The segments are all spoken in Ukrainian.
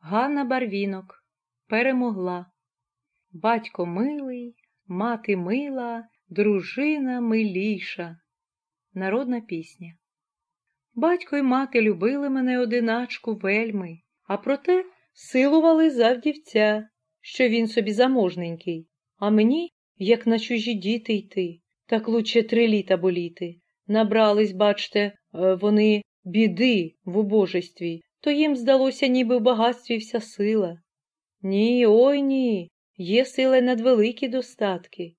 Ганна Барвінок перемогла. Батько милий, мати мила, дружина миліша. Народна пісня. Батько й мати любили мене одиначку вельми, а проте силували завдівця, що він собі заможненький, а мені, як на чужі діти йти, так лучше три літа боліти. Набрались, бачте, е, вони біди в убожестві, то їм здалося, ніби в багатстві вся сила. Ні, ой ні, є сила надвеликі достатки.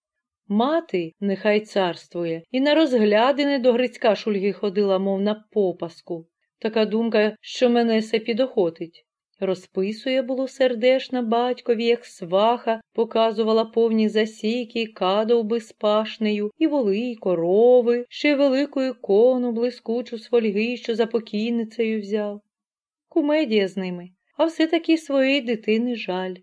Мати, нехай царствує, і на розглядини до Грицька шульги ходила, мов на попаску. Така думка, що мене се підохотить. Розписує було сердешна батькові, як сваха, показувала повні засіки, кадовби з і воли, і корови, ще велику ікону блискучу з фольги, що за покійницею взяв. Кумедія з ними, а все таки своєї дитини жаль.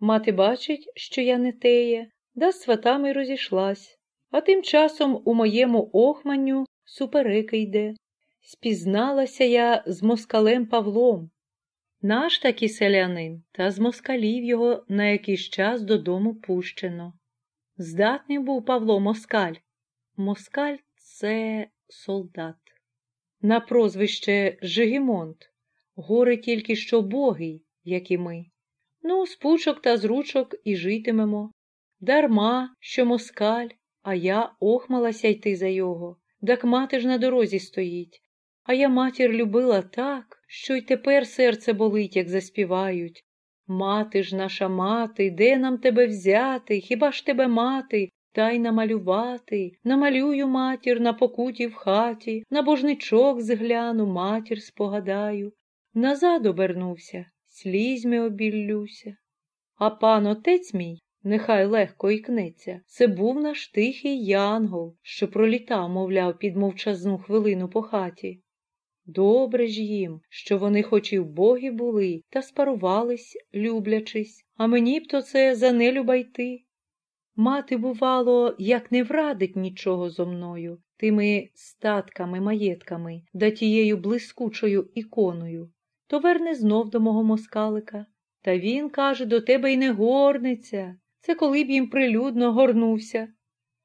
Мати бачить, що я не теє, да з сватами розійшлась, а тим часом у моєму охманню суперека йде. Спізналася я з москалем Павлом. Наш таки селянин, та з москалів його на якийсь час додому пущено. Здатний був Павло Москаль. Москаль це солдат. На прозвище Жигімонт, горе тільки що богий, як і ми. Ну, з пучок та зручок і житимемо. Дарма, що москаль, а я охмалася йти за його. Так мати ж на дорозі стоїть. А я матір любила так, що й тепер серце болить, як заспівають. Мати ж наша мати, де нам тебе взяти? Хіба ж тебе мати? Та й намалювати, намалюю матір на покуті в хаті, на божничок згляну, матір спогадаю. Назад обернувся, слізьми обіллюся. А пан отець мій, нехай легко ікнеться, це був наш тихий янгол, що пролітав, мовляв, під мовчазну хвилину по хаті. Добре ж їм, що вони хоч і вбогі були, та спарувались, люблячись, а мені б то це за нелюба йти. Мати, бувало, як не врадить нічого зо мною, тими статками, маєтками, да тією блискучою іконою, то верне знов до мого москалика. Та він, каже, до тебе й не горниться. Це коли б їм прилюдно горнувся.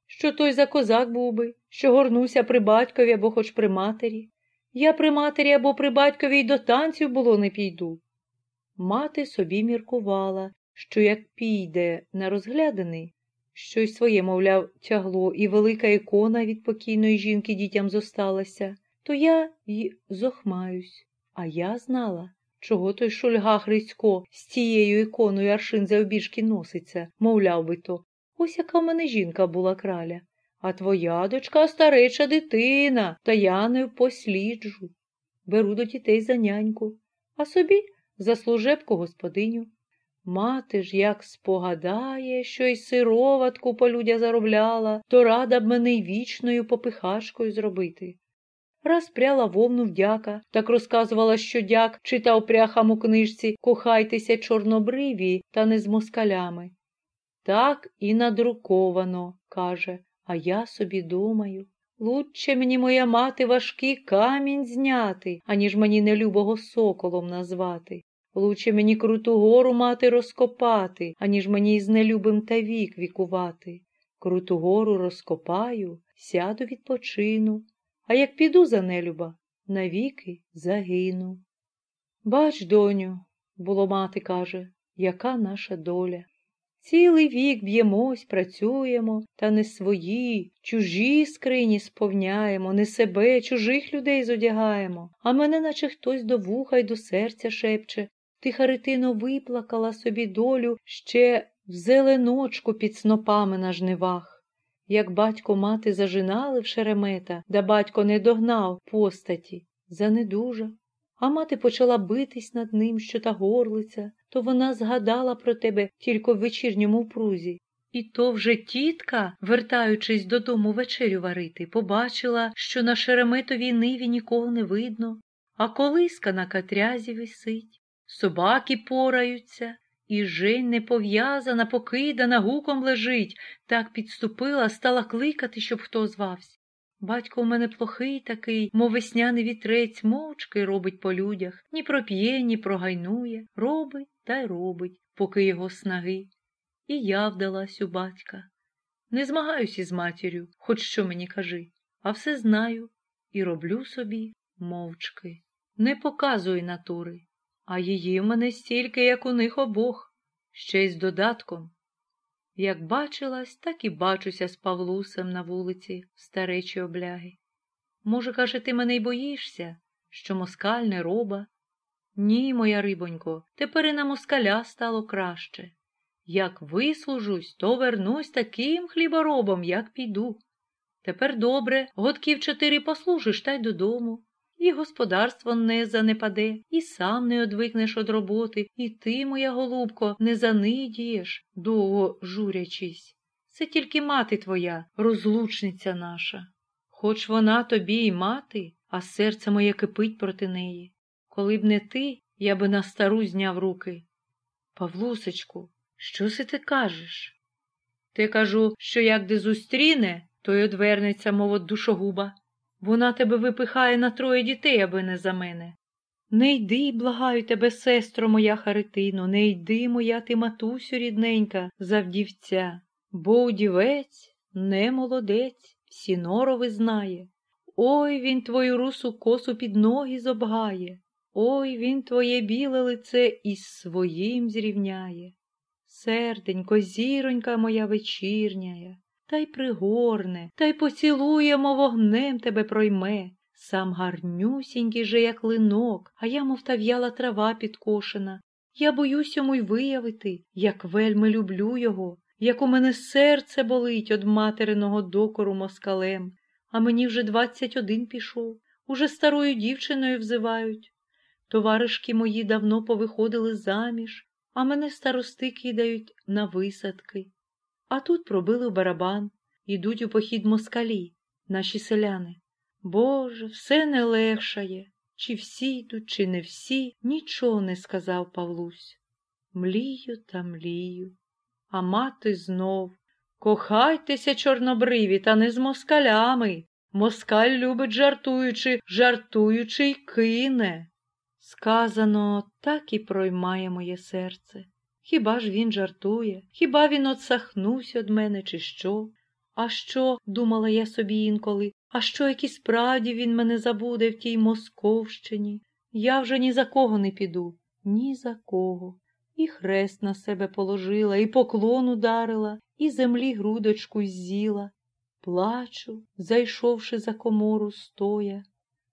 Що той за козак був би, що горнувся при батькові або хоч при матері. Я при матері або при батькові й до танців було не піду. Мати собі міркувала, що як піде на розглядини, щось своє, мовляв, тягло, і велика ікона від покійної жінки дітям зосталася, то я й зохмаюсь. А я знала, чого той шульга Хрисько з тією іконою аршин за обіжки носиться, мовляв би то. Ось яка в мене жінка була краля. А твоя дочка стареча дитина, та я не посліджу. Беру до дітей за няньку, а собі за служебку господиню. Мати ж як спогадає, що й сироватку полюдя заробляла, то рада б мене й вічною попихашкою зробити. Раз пряла вовну вдяка, так розказувала, що дяк читав пряхам у книжці Кохайтеся чорнобриві та не з москалями. Так і надруковано, каже, а я собі думаю. Лучше мені моя мати важкий камінь зняти, аніж мені нелюбого соколом назвати. Лучше мені круту гору мати розкопати, аніж мені із нелюбим та вік вікувати. Круту гору розкопаю, сяду відпочину, а як піду за нелюба, навіки загину. Бач, доню, було мати каже, яка наша доля. Цілий вік б'ємось, працюємо, та не свої, чужі скрині сповняємо, не себе, чужих людей зодягаємо, а мене, наче хтось до вуха й до серця шепче. Ти, Харитино, виплакала собі долю ще в зеленочку під снопами на жнивах. Як батько мати зажинали в шеремета, да батько не догнав постаті, занедужав. А мати почала битись над ним, що та горлиця, то вона згадала про тебе тільки в вечірньому прузі. І то вже тітка, вертаючись додому вечерю варити, побачила, що на шереметовій ниві нікого не видно, а колиска на катрязі висить, собаки пораються, і жень не пов'язана, покидана, гуком лежить, так підступила, стала кликати, щоб хто звався. Батько у мене плохий такий, мов весняний вітрець, мовчки робить по людях, ні проп'є, ні прогайнує, робить та й робить, поки його снаги. І я вдалась у батька. Не змагаюсь із матір'ю, хоч що мені кажи, а все знаю і роблю собі мовчки. Не показуй натури, а її в мене стільки, як у них обох, ще й з додатком. Як бачилась, так і бачуся з Павлусем на вулиці в старечі обляги. Може, каже, ти мене й боїшся, що москаль не роба? Ні, моя рибонько, тепер і на москаля стало краще. Як вислужусь, то вернусь таким хліборобом, як піду. Тепер добре, годків чотири послужиш та й додому. І господарство не занепаде, і сам не одвикнеш од роботи, і ти, моя голубко, не занидієш, довго журячись. Це тільки мати твоя, розлучниця наша. Хоч вона тобі й мати, а серце моє кипить проти неї. Коли б не ти, я би на стару зняв руки. Павлусечку, що си ти кажеш? Ти кажу, що як де зустріне, то й одвернеться, мов от душогуба. Вона тебе випихає на троє дітей, аби не за мене. Не йди, благаю тебе, сестро моя Харитино, не йди, моя ти матусю рідненька, завдівця, бо удівець не молодець, всі норови знає. Ой він твою русу косу під ноги зобгає, ой він твоє біле лице із своїм зрівняє. Серденько, зіронька моя вечірняя, та й пригорне, та й поцілуємо вогнем тебе пройме. Сам гарнюсінький же, як линок, а я, мов та в'яла трава підкошена. Я боюсь йому й виявити, як вельми люблю його, як у мене серце болить од материного докору москалем, а мені вже двадцять один пішов, уже старою дівчиною взивають. Товаришки мої давно повиходили заміж, а мене старости кидають на висадки. А тут пробили барабан, ідуть у похід москалі, наші селяни. Боже, все не легшає. Чи всі йдуть, чи не всі, нічого не сказав Павлусь. Млію та млію. А мати знов Кохайтеся, чорнобриві, та не з москалями. Москаль любить жартуючи, жартуючи й кине. Сказано, так і проймає моє серце. Хіба ж він жартує, хіба він отсахнувся од мене, чи що? А що, думала я собі інколи, а що, як і справді він мене забуде в тій Московщині? Я вже ні за кого не піду, ні за кого. І хрест на себе положила, і поклон ударила, і землі грудочку з'їла. Плачу, зайшовши за комору стоя.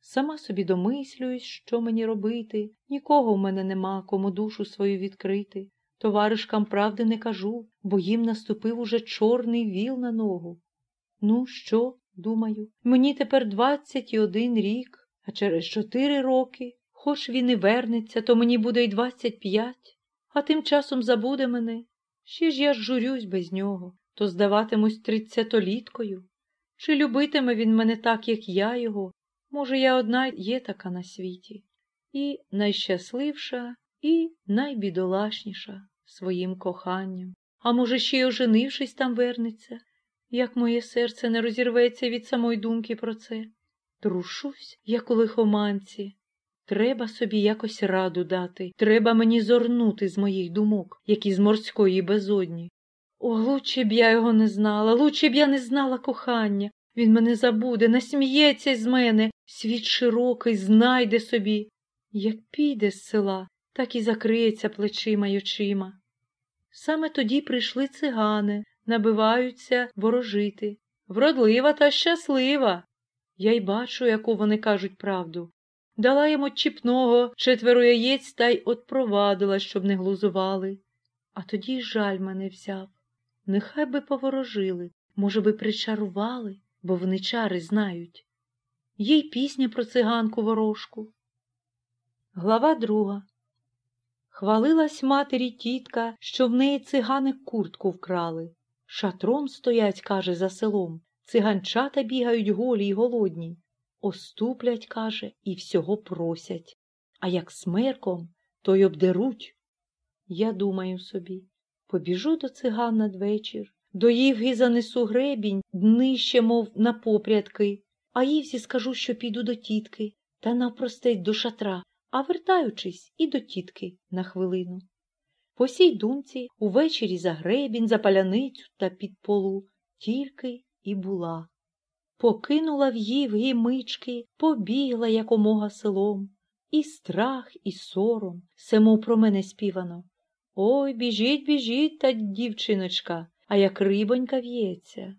Сама собі домислююсь, що мені робити, нікого в мене нема, кому душу свою відкрити. Товаришкам правди не кажу, бо їм наступив уже чорний віл на ногу. Ну, що, думаю, мені тепер двадцять і один рік, а через чотири роки, хоч він і вернеться, то мені буде й двадцять п'ять, а тим часом забуде мене. Ще ж я журюсь без нього, то здаватимусь тридцятоліткою. Чи любитиме він мене так, як я його? Може, я одна є така на світі, і найщасливша, і найбідолашніша своїм коханням. А може, ще й оженившись, там вернеться, як моє серце не розірветься від самої думки про це. Трушусь, як у лихоманці. Треба собі якось раду дати, треба мені зорнути з моїх думок, які з морської безодні. О, лучше б я його не знала, лучше б я не знала кохання. Він мене забуде, насміється з мене, світ широкий, знайде собі. Як піде з села, так і закриється плечима й очима. Саме тоді прийшли цигани, набиваються ворожити. Вродлива та щаслива. Я й бачу, яку вони кажуть правду. Дала йому чіпного четверо яєць та й отпровадила, щоб не глузували. А тоді й жаль мене взяв. Нехай би поворожили, може би, причарували, бо вони чари знають. Є й пісня про циганку ворожку. Глава друга. Хвалилась матері тітка, що в неї цигани куртку вкрали. Шатром стоять, каже, за селом. Циганчата бігають голі й голодні. Оступлять, каже, і всього просять. А як смерком, то й обдеруть. Я думаю собі, побіжу до циган надвечір, до Євги занесу гребінь, днище, мов на попрядки, а Івзі скажу, що піду до тітки, та навпростець до шатра, а вертаючись і до тітки на хвилину. По сій думці увечері за гребінь, за паляницю та під полу тільки і була. Покинула в'їв гімички, побігла якомога селом. І страх, і сором, семов про мене співано. Ой, біжіть, біжіть, та дівчиночка, а як рибонька в'ється.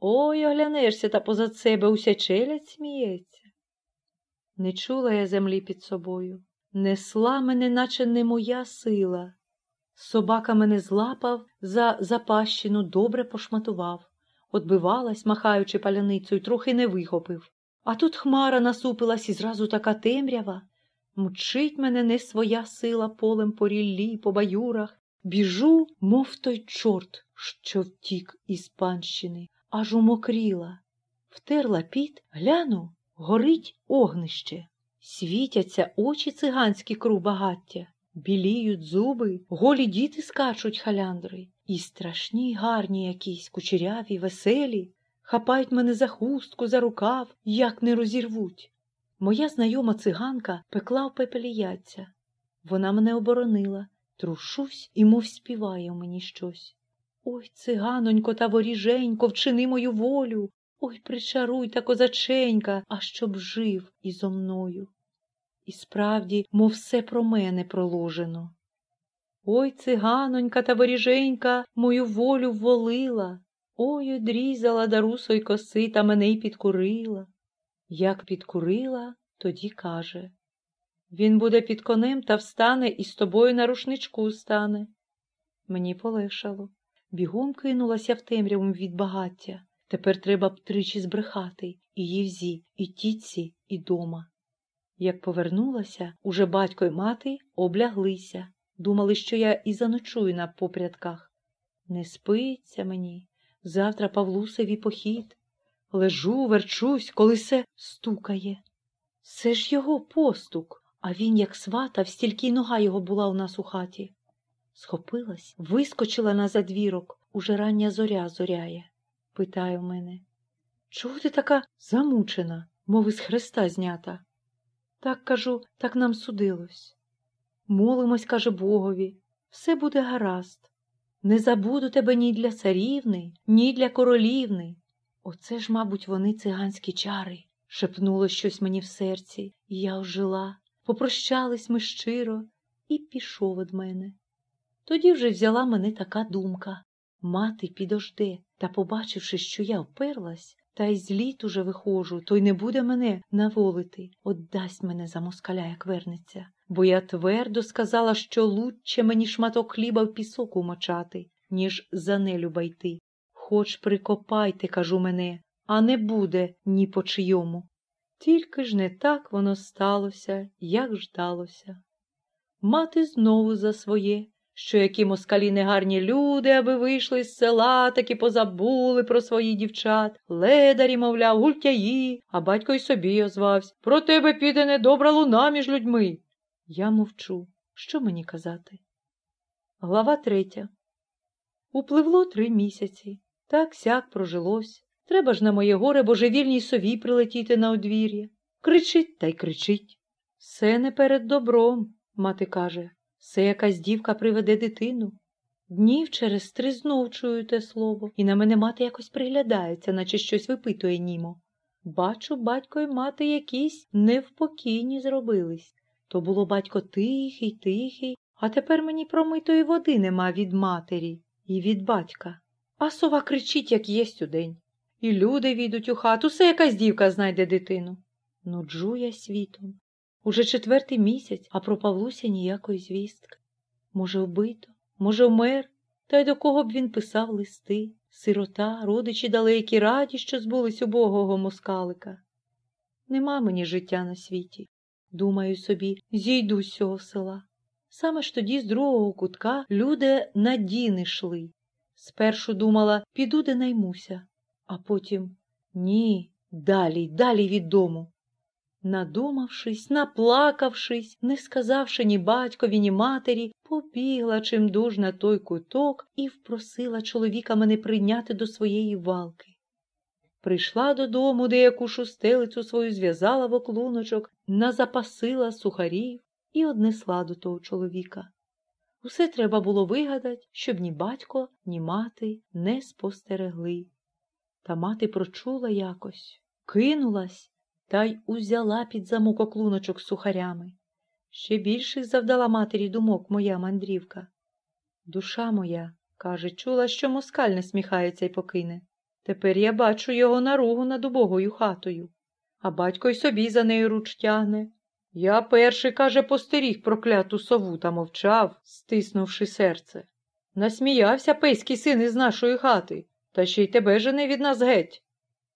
Ой, оглянешся, та позад себе уся челядь сміється. Не чула я землі під собою, несла мене, наче не моя сила. Собака мене злапав, за запащину добре пошматував, Отбивалась, махаючи паляницею, трохи не вихопив. А тут хмара насупилась і зразу така темрява. Мчить мене не своя сила полем по ріллі, по баюрах. Біжу, мов той чорт, що втік із панщини, аж умокріла. Втерла піт, гляну, горить огнище. Світяться очі циганські круг багаття, біліють зуби, голі діти скачуть халяндри, і страшні, гарні якісь, кучеряві, веселі, хапають мене за хустку, за рукав, як не розірвуть. Моя знайома циганка пекла в пепелі яйця. Вона мене оборонила, трушусь і мов співає мені щось. Ой, циганонько та воріженько, вчини мою волю. Ой, причаруй та козаченька, а щоб жив і зо мною. І справді, мов все про мене проложено. Ой, циганонька та воріженька мою волю волила, ой, одрізала дарусой коси та мене й підкурила. Як підкурила, тоді каже Він буде під конем та встане і з тобою на рушничку стане. Мені полегшало. Бігом кинулася в темряву від багаття. Тепер треба б тричі збрехати і ївзі, і тітці, і дома. Як повернулася, уже батько й мати обляглися, думали, що я і заночую на попрядках. Не спиться мені, завтра Павлусеві похід. Лежу, верчусь, коли се стукає. Це ж його постук, а він, як сватав, стільки й нога його була у нас у хаті. Схопилась, вискочила на задвірок, уже рання зоря зоряє. Питає в мене. Чого ти така замучена, мов із хреста знята? Так кажу, так нам судилось. Молимось, каже Богові, все буде гаразд. Не забуду тебе ні для царівни, ні для королівни. Оце ж, мабуть, вони циганські чари, шепнуло щось мені в серці, і я ожила. Попрощались ми щиро, і пішов від мене. Тоді вже взяла мене така думка мати підожде, та, побачивши, що я вперлась, та й з літ уже виходжу, то й не буде мене наволити, отдасть мене за москаля, як вернеться. Бо я твердо сказала, що лучче мені шматок хліба в пісок умочати, ніж за нелюба йти. Хоч прикопайте, кажу мене, а не буде ні по чийому. Тільки ж не так воно сталося, як ждалося. Мати знову за своє, що які москалі негарні люди, аби вийшли з села, таки позабули про своїх дівчат, ледарі, мовляв, гультяї, а батько й собі озвався. Про тебе піде недобра луна між людьми. Я мовчу. Що мені казати? Глава третя.Упливло три місяці. Так сяк прожилось. Треба ж на моє горе божевільній сові прилетіти на одвір'я. Кричить та й кричить. Все не перед добром, мати каже. Все якась дівка приведе дитину. Днів через три знов чую те слово, і на мене мати якось приглядається, наче щось випитує німо. Бачу, батько й мати якісь невпокійні зробились. То було батько тихий, тихий, а тепер мені промитої води нема від матері і від батька. А сова кричить, як єсть удень. І люди війдуть у хату, все якась дівка знайде дитину. Нуджу я світом. Уже четвертий місяць, а про Павлуся ніякої звістки. Може, вбито, може, вмер, та й до кого б він писав листи, сирота, родичі далекі, раді, що збулись убогого москалика. Нема мені життя на світі. Думаю собі, зійду з цього села. Саме ж тоді з другого кутка люди на діни йшли. Спершу думала, піду де наймуся, а потім ні, далі, далі від дому. Надумавшись, наплакавшись, не сказавши ні батькові, ні матері, побігла чимдуж на той куток і впросила чоловіка мене прийняти до своєї валки. Прийшла додому, деяку шустелицю свою зв'язала в оклуночок, назапасила сухарів і однесла до того чоловіка. Усе треба було вигадати, щоб ні батько, ні мати не спостерегли. Та мати прочула якось, кинулась та й узяла під замок оклуночок з сухарями. Ще більших завдала матері думок моя мандрівка. Душа моя, каже, чула, що москаль не сміхається й покине. Тепер я бачу його наругу над убогою хатою, а батько й собі за нею руч тягне. Я перший, каже, постеріг прокляту сову та мовчав, стиснувши серце. Насміявся пейський син із нашої хати, та ще й тебе жене від нас геть.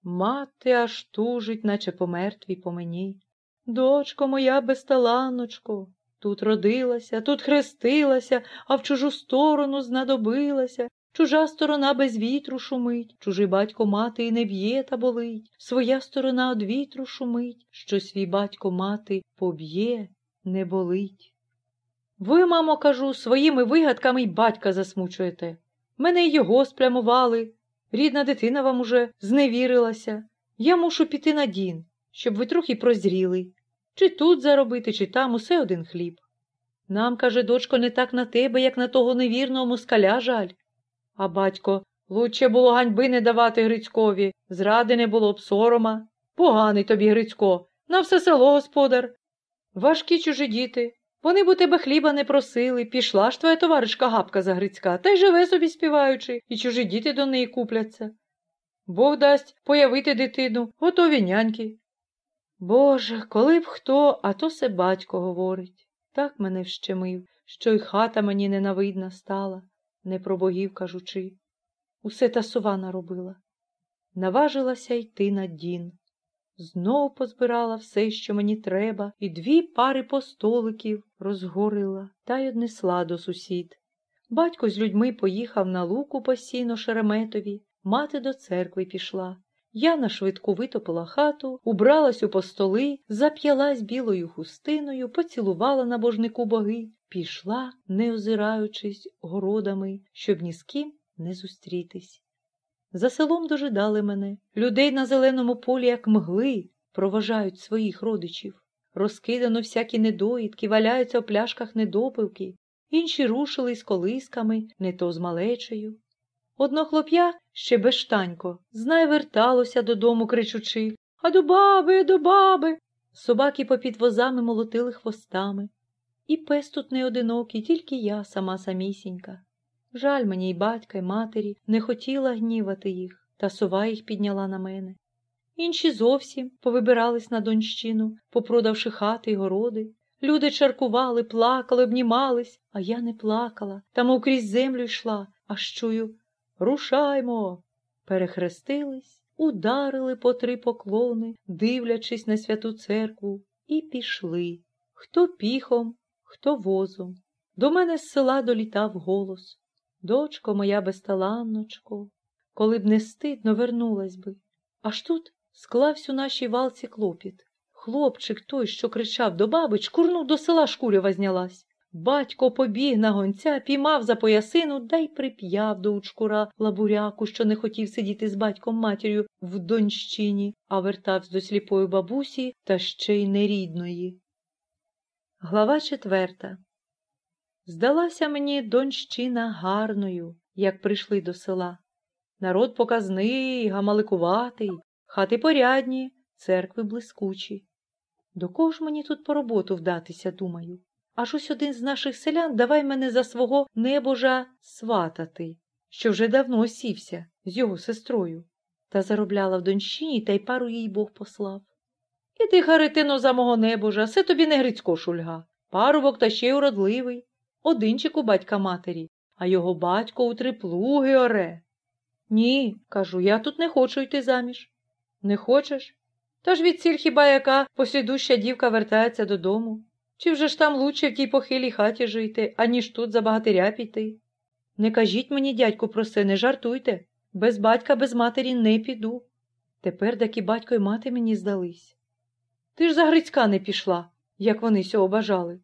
Мати аж тужить, наче по мертвій по мені. Дочко моя безталаночко, тут родилася, тут хрестилася, а в чужу сторону знадобилася. Чужа сторона без вітру шумить, чужий батько мати і не б'є та болить, своя сторона од вітру шумить, що свій батько мати поб'є, не болить. Ви, мамо, кажу, своїми вигадками й батька засмучуєте. Мене й його сплямували. Рідна дитина вам уже зневірилася. Я мушу піти на дін, щоб ви трохи прозріли. Чи тут заробити, чи там усе один хліб. Нам, каже, дочко, не так на тебе, як на того невірного москаля жаль. А батько, лучше було ганьби не давати Грицькові, зради не було б сорома. Поганий тобі, Грицько, на все село господар. Важкі чужі діти. Вони б у тебе хліба не просили, пішла ж твоя товаришка Гапка за Грицька, та й живе собі співаючи, і чужі діти до неї купляться. Бог дасть появити дитину, готові няньки. Боже, коли б хто, а то се батько говорить. Так мене вщемив, що й хата мені ненавидна стала не про богів кажучи. Усе та сова наробила. Наважилася йти на дін. Знов позбирала все, що мені треба, і дві пари постоликів розгорила та й однесла до сусід. Батько з людьми поїхав на луку постійно Шереметові, мати до церкви пішла. Я на швидку витопила хату, убралась у постоли, зап'ялась білою хустиною, поцілувала на божнику боги, пішла, не озираючись городами, щоб ні з ким не зустрітись. За селом дожидали мене. Людей на зеленому полі, як мгли, проважають своїх родичів. Розкидано всякі недоїдки, валяються в пляшках недопивки, інші рушили з колисками, не то з малечею. Одно хлоп'я ще бештанько, знай верталося додому, кричучи А до баби, до баби. Собаки попід возами молотили хвостами. І пес тут не одинокий, тільки я сама самісінька. Жаль мені й батька, й матері, не хотіла гнівати їх, та сова їх підняла на мене. Інші зовсім повибирались на донщину, попродавши хати й городи. Люди чаркували, плакали, обнімались, а я не плакала, та мов крізь землю йшла, аж чую Рушаймо. Перехрестились, ударили по три поклони, дивлячись на святу церкву, і пішли. Хто піхом, хто возом. До мене з села долітав голос. Дочко моя безталанночко, коли б не стидно, вернулась би. Аж тут склався у нашій валці клопіт. Хлопчик той, що кричав до баби, чкурнув до села шкурява знялась. Батько побіг на гонця, піймав за поясину да й прип'яв до учкура лабуряку, що не хотів сидіти з батьком матір'ю в донщині, а вертався до сліпої бабусі та ще й нерідної. Глава четверта. Здалася мені донщина гарною, як прийшли до села. Народ показний, гамаликуватий, хати порядні, церкви блискучі. До кого ж мені тут по роботу вдатися, думаю? Аж ось один з наших селян давай мене за свого небожа сватати, що вже давно сівся з його сестрою, та заробляла в донщині та й пару їй Бог послав. Іди, Харитино, за мого небожа, все тобі не Грицько шульга. Парубок та ще й уродливий. Одинчик у батька матері, а його батько у три плуги оре. Ні, кажу, я тут не хочу йти заміж. Не хочеш? Та ж від хіба яка послідуща дівка вертається додому. Чи вже ж там лучше в тій похилій хаті жити, аніж тут за багатиря піти? Не кажіть мені, дядьку, про це, не жартуйте. Без батька, без матері не піду. Тепер таки батько й мати мені здались. Ти ж за Грицька не пішла, як вони сього бажали.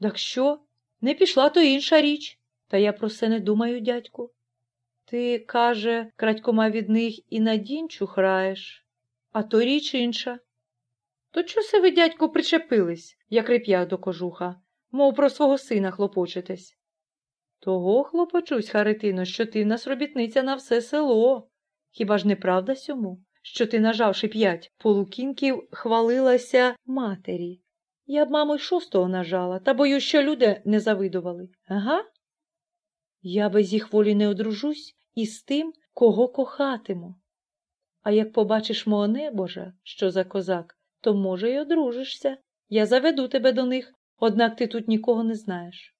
Так що? Не пішла, то інша річ. Та я про це не думаю, дядьку. Ти, каже, крадькома від них і на дінь чухраєш, а то річ інша. То чого се ви, дядько, причепились, як реп'ях до кожуха, мов про свого сина хлопочетесь? Того хлопочусь, Харитино, що ти в нас робітниця на все село. Хіба ж не правда сьому, що ти, нажавши п'ять полукінків, хвалилася матері? Я б, мамо, й шостого нажала, та боюсь, що люди не завидували. Ага? Я без їх волі не одружусь із тим, кого кохатиму. А як побачиш мого небожа, що за козак, то, може, й одружишся. Я заведу тебе до них, однак ти тут нікого не знаєш.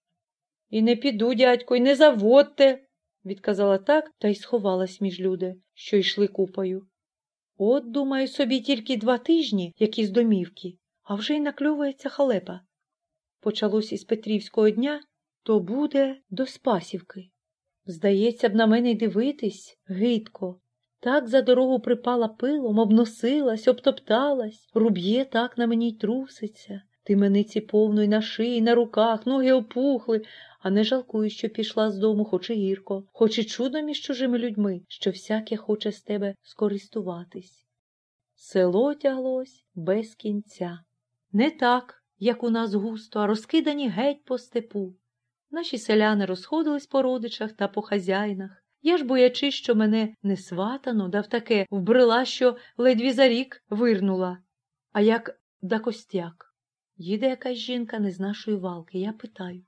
І не піду, дядько, і не заводьте, відказала так та й сховалась між люди, що йшли купою. От, думаю, собі тільки два тижні, які з домівки, а вже й накльовується халепа. Почалось із Петрівського дня, то буде до Спасівки. Здається б, на мене й дивитись гидко. Так за дорогу припала пилом, обносилась, обтопталась, руб'є так на мені й труситься. Ти мениці повної на шиї, на руках, ноги опухли, а не жалкую, що пішла з дому, хоч і гірко, хоч і чудом із чужими людьми, що всяке хоче з тебе скористуватись. Село тяглось без кінця. Не так, як у нас густо, а розкидані геть по степу. Наші селяни розходились по родичах та по хазяїнах. Я ж, боячи, що мене не сватано, дав таке вбрила, що ледві за рік вирнула, а як да костяк. Їде якась жінка не з нашої валки, я питаю.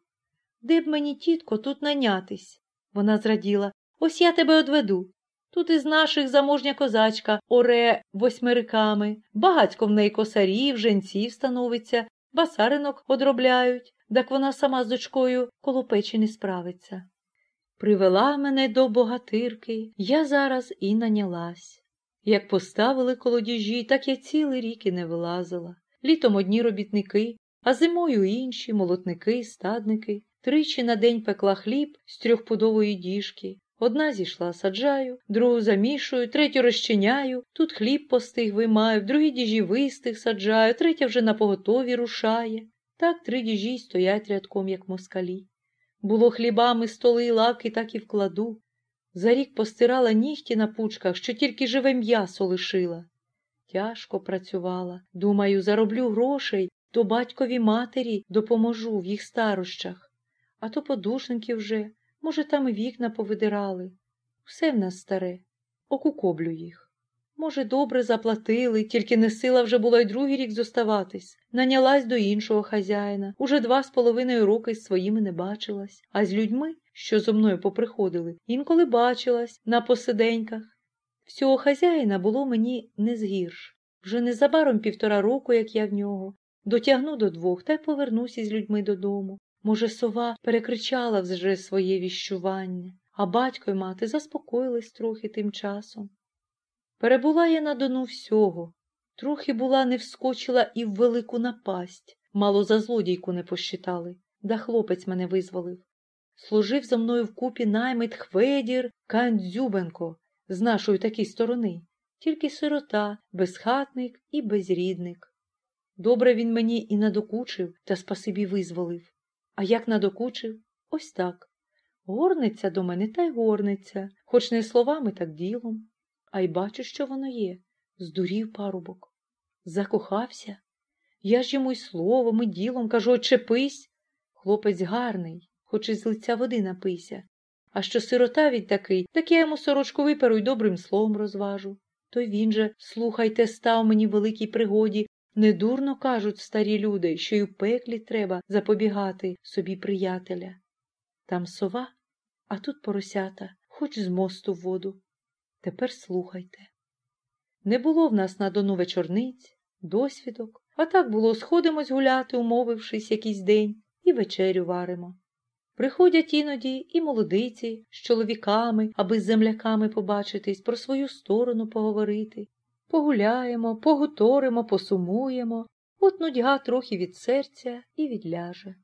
Де б мені, тітко, тут нанятись? Вона зраділа. Ось я тебе одведу. Тут із наших заможня козачка оре восьмериками, багатько в неї косарів, женців становиться, басаринок одробляють, так вона сама з дочкою коло печі не справиться. Привела мене до богатирки, я зараз і нанялась. Як поставили коло діжі, так я цілий рік і не вилазила. Літом одні робітники, а зимою інші молотники, стадники. Тричі на день пекла хліб з трьохпудової діжки. Одна зійшла, саджаю, другу замішую, третю розчиняю, тут хліб постиг виймаю, в другій діжі вистиг саджаю, третя вже на поготові рушає. Так три діжі стоять рядком, як москалі. Було хлібами, столи і лавки, так і вкладу. За рік постирала нігті на пучках, що тільки живе м'ясо лишила. Тяжко працювала. Думаю, зароблю грошей, то батькові матері допоможу в їх старощах. А то подушеньки вже, може, там і вікна повидирали. Все в нас старе, окукоблю їх. Може, добре заплатили, тільки не сила вже була й другий рік зоставатись. Нанялась до іншого хазяїна, уже два з половиною роки з своїми не бачилась, а з людьми, що зо мною поприходили, інколи бачилась на посиденьках. Всього хазяїна було мені не згірш. Вже незабаром півтора року, як я в нього, дотягну до двох та й повернусь із людьми додому. Може, сова перекричала вже своє віщування, а батько й мати заспокоїлись трохи тим часом. Перебула я на дону всього, трохи була не вскочила і в велику напасть, мало за злодійку не посчитали, да хлопець мене визволив. Служив за мною вкупі наймит Хведір Кандзюбенко з нашої такі сторони, тільки сирота, безхатник і безрідник. Добре він мені і надокучив та спасибі визволив. А як надокучив? Ось так. Горниться до мене та й горниться, хоч не словами, так ділом. А й бачу, що воно є. Здурів парубок. Закохався. Я ж йому й словом, і ділом кажу, очепись. Хлопець гарний, хоч і з лиця води напийся. А що сирота від такий, так я йому сорочку виперу й добрим словом розважу. То він же, слухайте, став мені великій пригоді. Недурно кажуть старі люди, що й у пеклі треба запобігати собі приятеля. Там сова, а тут поросята, хоч з мосту в воду. Тепер слухайте. Не було в нас на дону вечорниць, досвідок, а так було, сходимось гуляти, умовившись якийсь день, і вечерю варимо. Приходять іноді і молодиці з чоловіками, аби з земляками побачитись, про свою сторону поговорити. Погуляємо, погуторимо, посумуємо, от нудьга трохи від серця і відляже.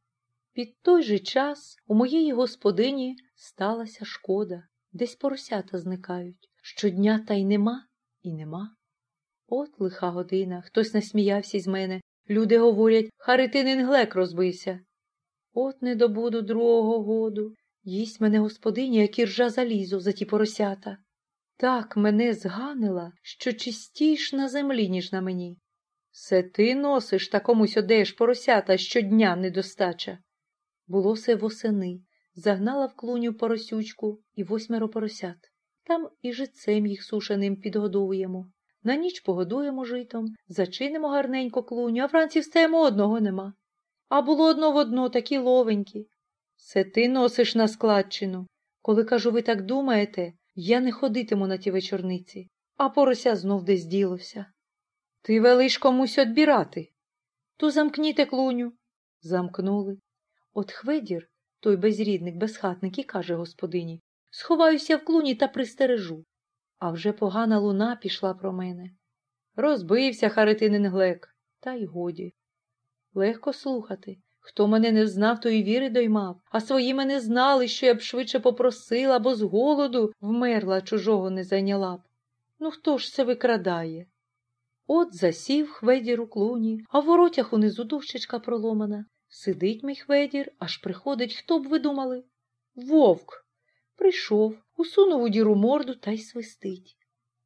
Під той же час у моєї господині сталася шкода, десь поросята зникають. Щодня та й нема, і нема. От лиха година, хтось насміявся з мене. Люди говорять, харитинин глек розбився. От не добуду другого году. Їсть мене господиня, як іржа залізо за ті поросята. Так мене зганила, що чистіш на землі, ніж на мені. Се ти носиш та комусь одеєш поросята щодня недостача. Було се восени, загнала в клуню поросючку і восьмеро поросят. Там і жицем їх сушеним підгодовуємо. На ніч погодуємо житом, зачинимо гарненько клуню, а вранці встаємо одного нема. А було одно в одно такі ловенькі. Се ти носиш на складчину. Коли кажу, ви так думаєте, я не ходитиму на ті вечорниці, а порося знов десь ділося. Ти велиш комусь одбірати. То замкніте клуню. Замкнули. От хведір, той безрідник, безхатник, і каже господині Сховаюся в клуні та пристережу. А вже погана луна пішла про мене. Розбився Харитинин глек, та й годі. Легко слухати. Хто мене не знав, то і віри доймав, а свої мене знали, що я б швидше попросила, бо з голоду вмерла, чужого не зайняла б. Ну хто ж це викрадає? От засів хведір у клуні, а в воротях унизу дощечка проломана. Сидить мій хведір, аж приходить, хто б ви думали? Вовк. Прийшов, усунув у діру морду та й свистить.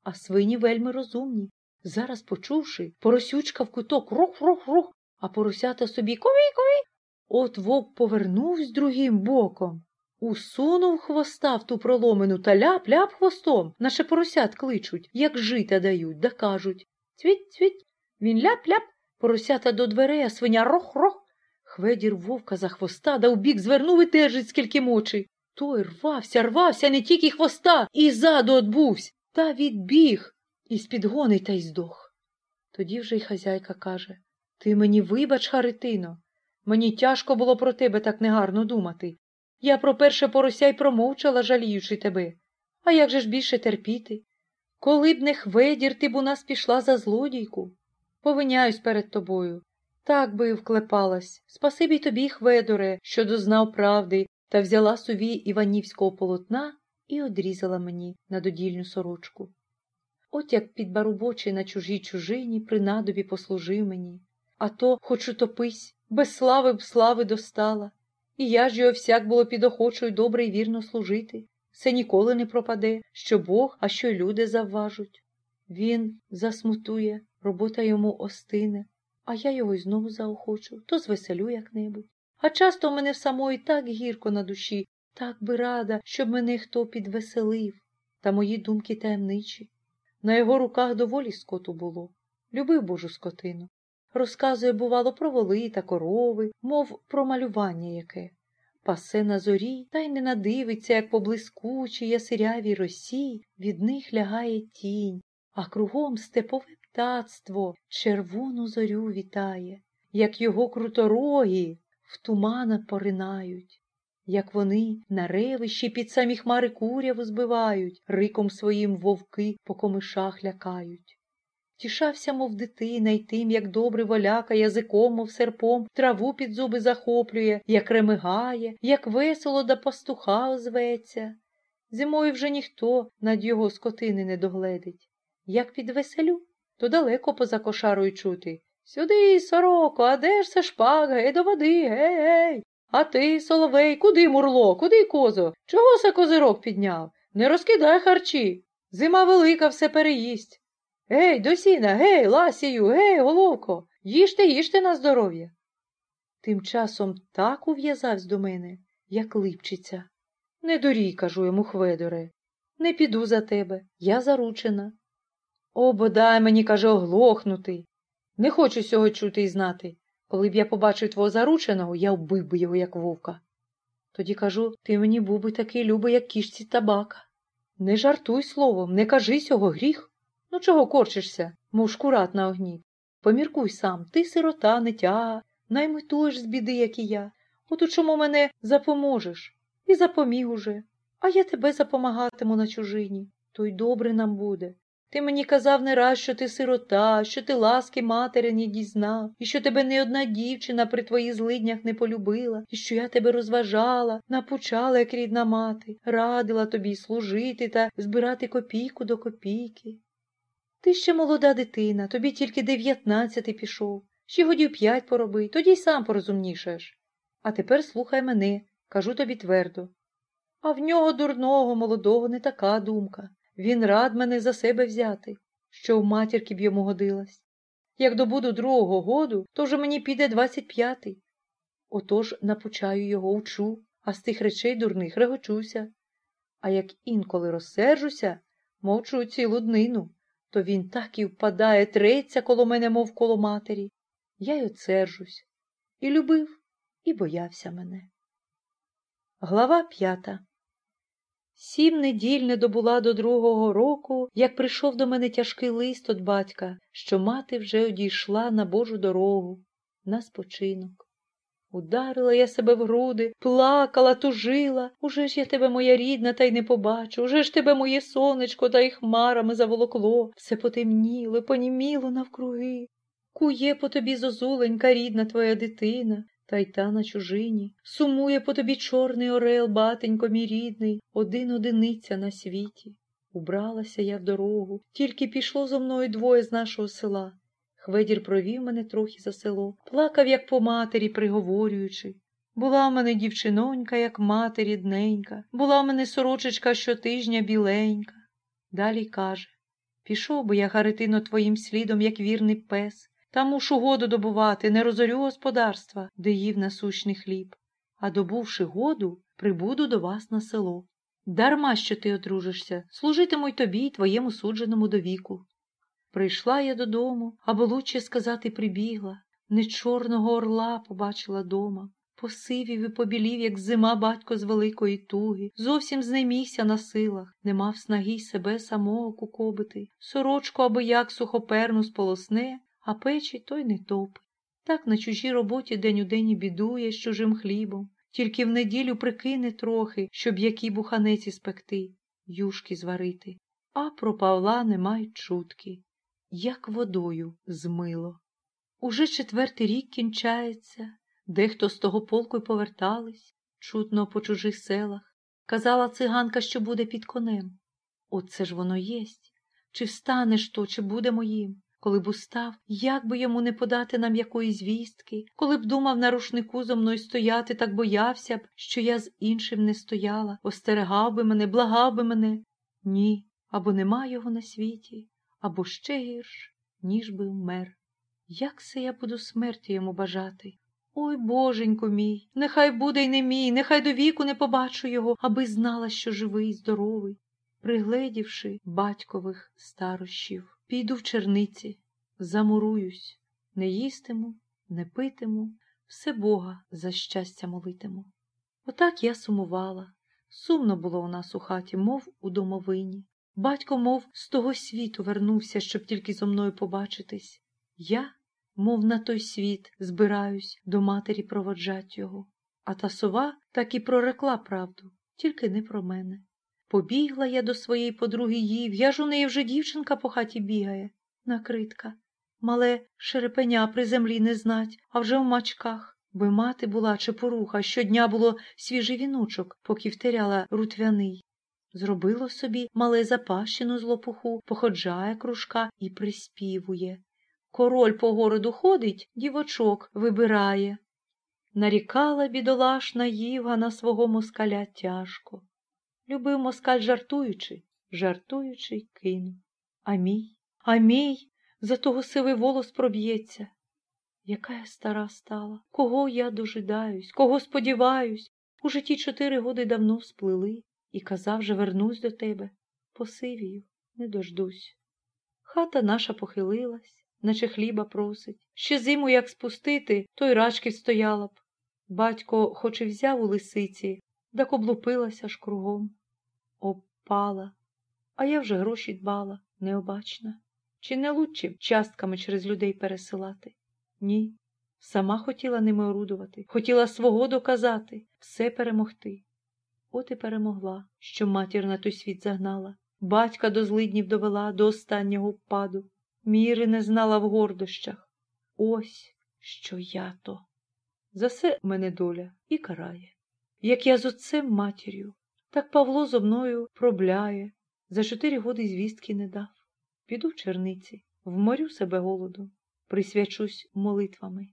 А свині вельми розумні. Зараз, почувши, поросючка в куток рух-рух-рух, а поросята собі кові-кові. От вовк повернувсь другим боком, усунув хвоста в ту проломину та ляп-ляп хвостом, наче поросят кличуть, як жита дають, да кажуть Цвіть-цвіть. Він ляп-ляп, поросята до дверей, а свиня рох-рох. Хведір вовка за хвоста да вбік звернув і держить, скільки мочі. Той рвався, рвався, не тільки хвоста, і ззаду отбувсь, та відбіг, і з-під гони та й здох. Тоді вже й хазяйка каже Ти мені вибач, Харитино. Мені тяжко було про тебе так негарно думати. Я про перше порося й промовчала, жаліючи тебе. А як же ж більше терпіти? Коли б не хведір, ти б у нас пішла за злодійку. Повиняюсь перед тобою. Так би вклепалась. Спасибі тобі, Хведоре, що дознав правди, та взяла сові іванівського полотна і одрізала мені на додільню сорочку. От як підбарубочий на чужій чужині при надобі послужив мені, а то, хоч утопись, без слави б слави достала, і я ж його всяк було підохочую добре й вірно служити. Це ніколи не пропаде, що Бог, а що й люди завважуть. Він засмутує, робота йому остине, а я його й знову заохочу, то звеселю як-небудь. А часто в мене в самої так гірко на душі, так би рада, щоб мене хто підвеселив, та мої думки таємничі. На його руках доволі скоту було. Любив божу скотину. Розказує, бувало, про воли та корови, мов про малювання яке. Пасе на зорі, та й не надивиться, як по блискучій ясирявій росі від них лягає тінь, а кругом степове птацтво червону зорю вітає, як його круторогі в тумана поринають, як вони на ревищі під самі хмари куряву збивають, риком своїм вовки по комишах лякають. Тішався, мов дитина, й тим, як добре воляка язиком, мов серпом, траву під зуби захоплює, як ремигає, як весело да пастуха озветься. Зимою вже ніхто над його скотини не догледить. Як підвеселю, то далеко поза кошарою чути. Сюди, сороко, а де ж це шпага, гей до води, гей, гей. А ти, соловей, куди мурло, куди козо? Чого се козирок підняв? Не розкидай харчі. Зима велика все переїсть. Гей, до сіна, гей, ласію, гей, головко, їжте, їжте на здоров'я. Тим часом так ув'язавсь до мене, як липчиця. Не дурій, кажу йому, Хведоре, не піду за тебе, я заручена. О, бодай мені, каже, оглохнути. Не хочу цього чути і знати. Коли б я побачив твого зарученого, я вбив би його, як вовка. Тоді кажу, ти мені був би такий любий, як кішці табака. Не жартуй словом, не кажи сього гріх. Ну, чого корчишся, мов шкурат на огні? Поміркуй сам, ти сирота, не тяга, найметуєш з біди, як і я. От у чому мене запоможеш? І запоміг уже. А я тебе запомагатиму на чужині. То й добре нам буде. Ти мені казав не раз, що ти сирота, що ти ласки матері не дізнав, і що тебе не одна дівчина при твоїх злиднях не полюбила, і що я тебе розважала, напучала, як рідна мати, радила тобі служити та збирати копійку до копійки. Ти ще молода дитина, тобі тільки дев'ятнадцяти пішов, ще годів п'ять пороби, тоді й сам порозумнішаєш. А тепер слухай мене, кажу тобі твердо. А в нього дурного, молодого, не така думка. Він рад мене за себе взяти, що в матірки б йому годилась. Як добуду другого году, то вже мені піде двадцять п'ятий. Отож напучаю його, учу, а з тих речей дурних регочуся. А як інколи розсержуся, мовчу цілу днину, то він так і впадає, треться коло мене, мов коло матері. Я й оцержусь. І любив, і боявся мене. Глава п'ята Сім неділь не добула до другого року, як прийшов до мене тяжкий лист від батька, що мати вже одійшла на Божу дорогу, на спочинок. Ударила я себе в груди, плакала, тужила. Уже ж я тебе, моя рідна, та й не побачу, уже ж тебе, моє сонечко, та й хмарами заволокло, все потемніло, поніміло навкруги. Кує по тобі зозуленька, рідна твоя дитина, та й та на чужині. Сумує по тобі чорний орел, батенько мій рідний, один одиниця на світі. Убралася я в дорогу, тільки пішло зо мною двоє з нашого села. Хведір провів мене трохи за село, плакав, як по матері, приговорюючи. Була в мене дівчинонька, як мати рідненька, була в мене сорочечка щотижня біленька. Далі каже Пішов би я, Харитино, твоїм слідом, як вірний пес, та мушу году добувати, не розорю господарства, де їв насущний хліб. А добувши году, прибуду до вас на село. Дарма, що ти одружишся, служитиму й тобі, й твоєму судженому до віку. Прийшла я додому, або лучше сказати, прибігла, не чорного орла побачила дома. Посивів і побілів, як зима батько з великої туги, зовсім знемігся на силах, не мав снаги себе самого кукобити, сорочку аби як сухоперну сполосне, а печі той не топить. Так на чужій роботі день у день бідує з чужим хлібом, тільки в неділю прикине трохи, щоб які буханеці спекти, юшки зварити. А про Павла немає чутки як водою змило. Уже четвертий рік кінчається, дехто з того полку й повертались, чутно по чужих селах. Казала циганка, що буде під конем. Оце ж воно єсть. Чи встанеш то, чи буде моїм? Коли б устав, як би йому не подати нам якої звістки, коли б думав на рушнику зо мною стояти, так боявся б, що я з іншим не стояла, остерегав би мене, благав би мене. Ні, або нема його на світі, або ще гірш, ніж би вмер. Як се я буду смерті йому бажати? Ой, боженько мій, нехай буде й не мій, нехай до віку не побачу його, аби знала, що живий, здоровий. Пригледівши батькових старощів, піду в черниці, замуруюсь, не їстиму, не питиму, все Бога за щастя молитиму. Отак я сумувала. Сумно було у нас у хаті, мов у домовині. Батько, мов, з того світу вернувся, щоб тільки зо мною побачитись. Я, мов на той світ, збираюсь до матері проводжать його. А та сова так і прорекла правду, тільки не про мене. Побігла я до своєї подруги їв, я ж у неї вже дівчинка по хаті бігає, накритка. Мале шерепеня при землі не знать, а вже в мачках. Би мати була чепоруха, щодня було свіжий віночок, поки втеряла рутвяний. Зробило собі мале запащину з лопуху, походжає кружка і приспівує. Король по городу ходить, дівочок вибирає. Нарікала бідолашна Ївга на свого москаля тяжко. Любив москаль жартуючи, жартуючи. А мій, а мій, за того сивий волос проб'ється. Яка я стара стала, кого я дожидаюсь, кого сподіваюсь, у житті чотири годи давно сплили, і казав же вернусь до тебе. Посивію, не дождусь. Хата наша похилилась, наче хліба просить. Ще зиму як спустити, то й рачки стояла б. Батько хоч і взяв у лисиці, так облупилася ж кругом. Опала. А я вже гроші дбала, необачна. Чи не лучше частками через людей пересилати? Ні. Сама хотіла ними орудувати, хотіла свого доказати, все перемогти. От і перемогла, що матір на той світ загнала. Батька до злиднів довела до останнього впаду. Міри не знала в гордощах. Ось що я то. За все мене доля і карає. Як я з отцем матір'ю, так Павло зо мною пробляє, за чотири годи звістки не дав. Піду в черниці, вморю себе голоду, присвячусь молитвами.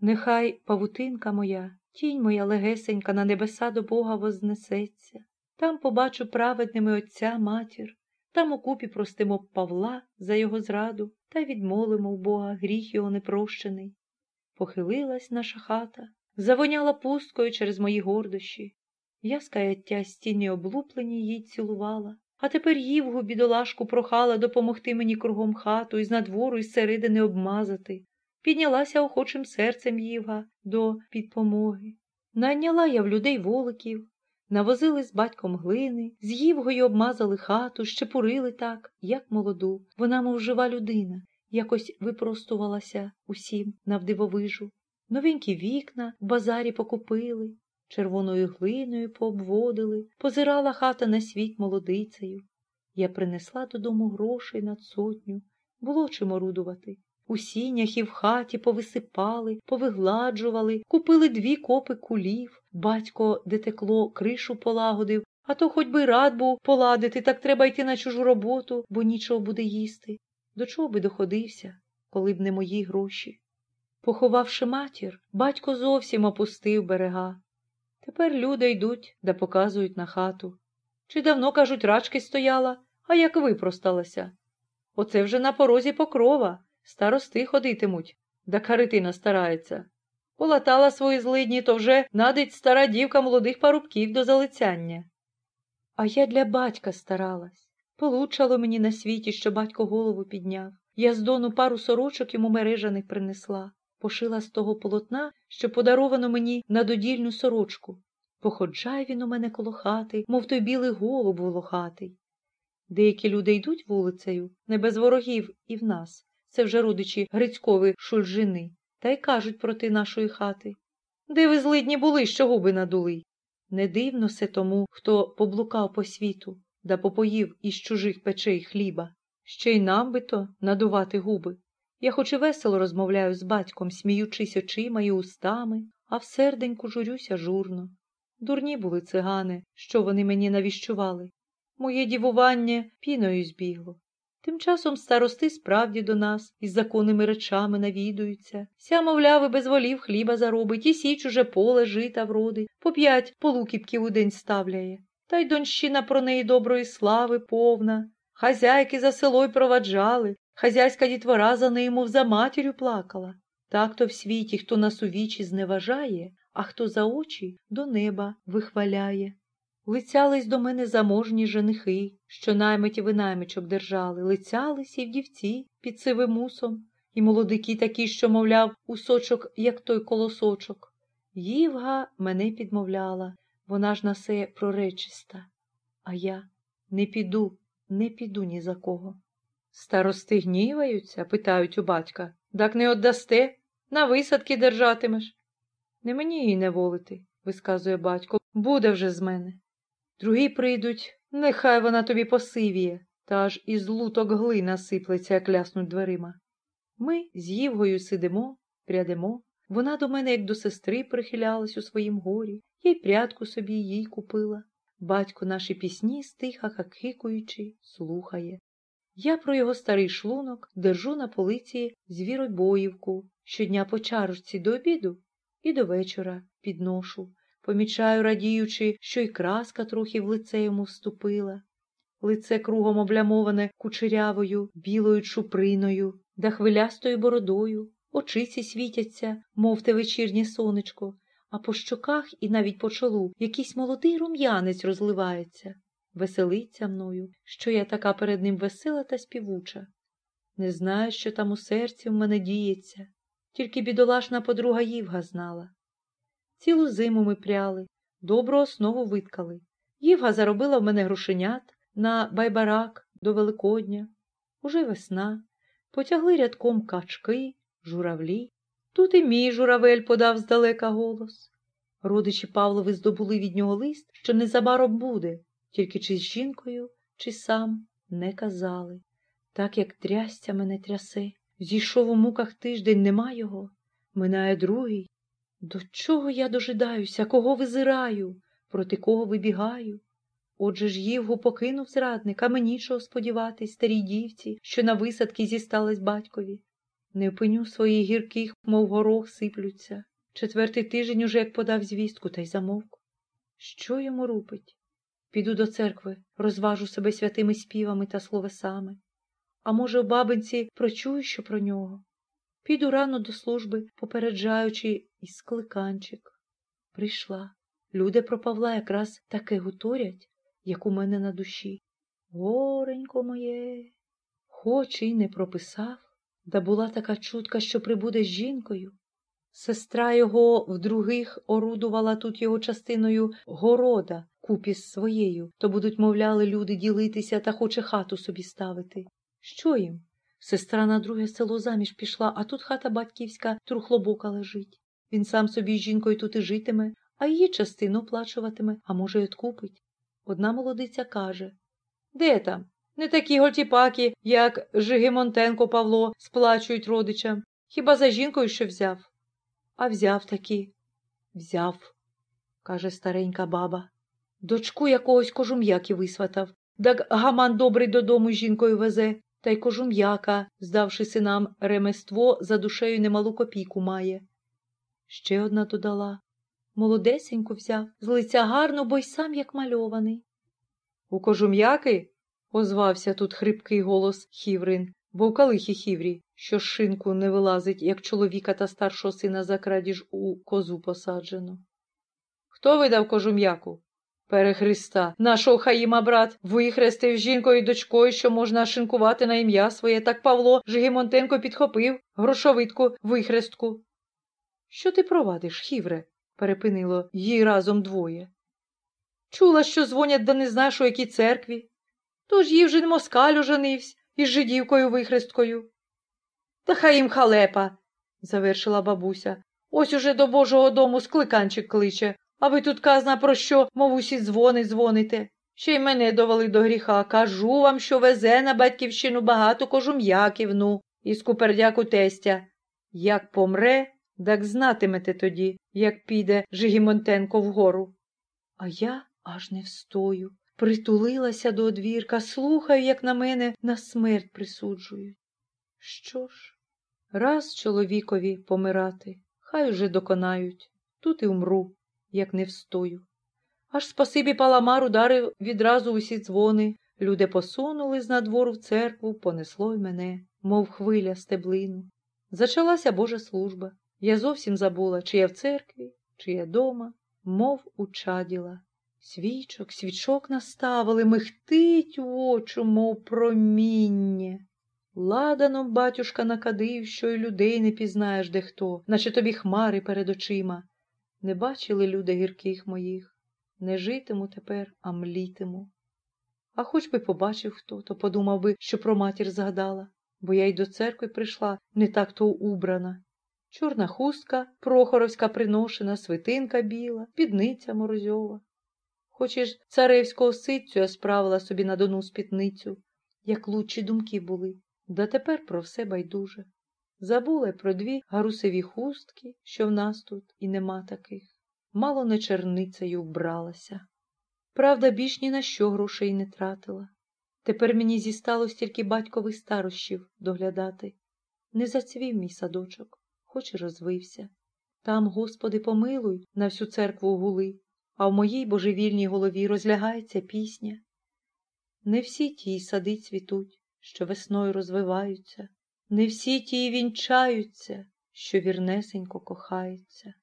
Нехай павутинка моя, тінь моя легесенька на небеса до Бога вознесеться, Там побачу праведними отця матір, там укупі простимо Павла за його зраду та відмолимо в Бога гріх його непрощений. Похилилась наша хата, завоняла пусткою через мої гордощі. Я з каяття облуплені їй цілувала, а тепер Ївгу бідолашку прохала допомогти мені кругом хату і з надвору і зсередини обмазати. Піднялася охочим серцем Ївга до підпомоги. Найняла я в людей воликів, навозили з батьком глини, з Ївгою обмазали хату, щепурили так, як молоду. Вона, мов жива людина, якось випростувалася усім навдивовижу. Новенькі вікна в базарі покупили, червоною глиною пообводили, позирала хата на світ молодицею. Я принесла додому грошей над сотню, було чим орудувати. У сінях і в хаті повисипали, повигладжували, купили дві копи кулів. Батько, де текло, кришу полагодив, а то хоч би рад був поладити, так треба йти на чужу роботу, бо нічого буде їсти. До чого би доходився, коли б не мої гроші? Поховавши матір, батько зовсім опустив берега. Тепер люди йдуть да показують на хату. Чи давно, кажуть, рачки стояла, а як випросталася? Оце вже на порозі покрова, старости ходитимуть, да каритина старається. Полатала свої злидні, то вже надить стара дівка молодих парубків до залицяння. А я для батька старалась. Получало мені на світі, що батько голову підняв. Я з дону пару сорочок йому мережаних принесла, пошила з того полотна, що подаровано мені на додільну сорочку. Походжає він у мене коло хати, мов той білий голуб волохатий. Деякі люди йдуть вулицею, не без ворогів і в нас. Це вже родичі Грицькові шульжини, та й кажуть проти нашої хати. Де ви злидні були, що губи надули? Не дивно се тому, хто поблукав по світу, да попоїв із чужих печей хліба. Ще й нам би то надувати губи. Я хоч і весело розмовляю з батьком, сміючись очима і устами, а в серденьку журюся журно. Дурні були цигани, що вони мені навіщували. Моє дівування піною збігло. Тим часом старости справді до нас із законними речами навідуються. Ся, мовляв, і без волів хліба заробить, і січ уже поле жита вродить, по п'ять полукіпків у день ставляє. Та й донщина про неї доброї слави повна. Хазяйки за село й проваджали, хазяйська дітвора за нею, мов за матір'ю плакала. Так то в світі, хто нас у вічі зневажає, а хто за очі до неба вихваляє. Лицялись до мене заможні женихи, що наймиті винаймичок держали, лицялись і вдівці під сивим мусом, і молодики такі, що, мовляв, усочок, як той колосочок. Ївга мене підмовляла, вона ж на се проречиста. А я не піду, не піду ні за кого. Старости гніваються, питають у батька. Так не отдасте, на висадки держатимеш. Не мені їй не волити, висказує батько, буде вже з мене. Другі прийдуть, нехай вона тобі посивіє, та аж із луток глина сиплеться, як ляснуть дверима. Ми з Ївгою сидимо, прядемо. Вона до мене, як до сестри, прихилялась у своїм горі, й прядку собі їй купила. Батько наші пісні, стиха хакикуючи, слухає. Я про його старий шлунок держу на полиці звіробоївку, щодня по чарочці до обіду і до вечора підношу. Помічаю, радіючи, що й краска трохи в лице йому вступила. Лице кругом облямоване кучерявою, білою чуприною, да хвилястою бородою, очиці світяться, мов те вечірнє сонечко, а по щоках і навіть по чолу якийсь молодий рум'янець розливається. Веселиться мною, що я така перед ним весела та співуча. Не знаю, що там у серці в мене діється, тільки бідолашна подруга Ївга знала. Цілу зиму ми пряли, добру основу виткали. Ївга заробила в мене грошенят на байбарак до Великодня. Уже весна. Потягли рядком качки, журавлі. Тут і мій журавель подав здалека голос. Родичі Павлови здобули від нього лист, що незабаром буде, тільки чи з жінкою, чи сам не казали. Так як трясця мене трясе, зійшов у муках тиждень, нема його, минає другий. До чого я дожидаюся, кого визираю, проти кого вибігаю? Отже ж Євгу покинув зрадник, а мені чого сподіватись, старій дівці, що на висадки зісталась батькові. Не опиню своїх гірких, мов горох, сиплються. Четвертий тиждень уже як подав звістку, та й замовк. Що йому рупить? Піду до церкви, розважу себе святими співами та словесами. А може, в бабинці прочую, що про нього. Піду рано до служби, попереджаючи із скликанчик. Прийшла. Люди про Павла якраз таке гуторять, як у мене на душі. Горенько моє, хоч і не прописав, да була така чутка, що прибуде з жінкою. Сестра його в других орудувала тут його частиною города купі з своєю, то будуть, мовляли, люди ділитися та хоче хату собі ставити. Що їм? Сестра на друге село заміж пішла, а тут хата батьківська трухлобока лежить. Він сам собі з жінкою тут і житиме, а її частину оплачуватиме, а може, й откупить. Одна молодиця каже Де там? Не такі гольтіпаки, як Жигимонтенко Павло, сплачують родичам. Хіба за жінкою що взяв? А взяв таки. Взяв, каже старенька баба. Дочку якогось кожум'яки висватав. Так гаман добрий додому жінкою везе, та й кожум'яка, здавши синам ремество, за душею немалу копійку має. Ще одна додала. Молодесеньку взяв, з лиця гарно, бо й сам як мальований. У кожум'яки? озвався тут хрипкий голос Хіврин, бо в калихі Хіврі, що шинку не вилазить, як чоловіка та старшого сина за крадіж у козу посаджено. Хто видав кожум'яку? Перехриста, нашого хаїма брат, вихрестив жінкою і дочкою, що можна шинкувати на ім'я своє, так Павло Жигімонтенко підхопив грошовитку вихрестку. Що ти провадиш, Хівре? перепинило їй разом двоє. Чула, що дзвонять да не знаєш, у якій церкві. Тож їй вже москаль оженився із жидівкою вихресткою. Та хай їм халепа, завершила бабуся. Ось уже до Божого дому скликанчик кличе, а ви тут казна про що, мов усі дзвони дзвоните. Ще й мене довели до гріха. Кажу вам, що везе на батьківщину багато кожум'яків, ну, із купердяку тестя. Як помре, так знатимете тоді, як піде Жигімонтенко вгору. А я аж не встою. Притулилася до одвірка, слухаю, як на мене на смерть присуджують. Що ж, раз чоловікові помирати, хай уже доконають, тут і умру, як не встою. Аж спасибі паламар ударив відразу усі дзвони. Люди посунули з надвору в церкву, понесло й мене, мов хвиля стеблину. Зачалася Божа служба. Я зовсім забула, чи я в церкві, чи я дома, мов учаділа. Свічок, свічок наставили, михтить в очу, мов проміння. Ладаном батюшка накадив, що й людей не пізнаєш де хто, наче тобі хмари перед очима. Не бачили люди гірких моїх, не житиму тепер, а млітиму. А хоч би побачив хто, то подумав би, що про матір згадала, бо я й до церкви прийшла не так то убрана. Чорна хустка, прохоровська приношена, свитинка біла, підниця морозьова. Хоч і ж царевського ситцю я справила собі на дону спітницю, як лучші думки були, да тепер про все байдуже. Забула про дві гарусеві хустки, що в нас тут і нема таких. Мало не черницею вбралася. Правда, більш ні на що грошей не тратила. Тепер мені зісталось тільки батькових старощів доглядати. Не зацвів мій садочок, хоч і розвився. Там, Господи, помилуй, на всю церкву гули, а в моїй божевільній голові розлягається пісня. Не всі ті сади цвітуть, що весною розвиваються, не всі ті вінчаються, що вірнесенько кохаються.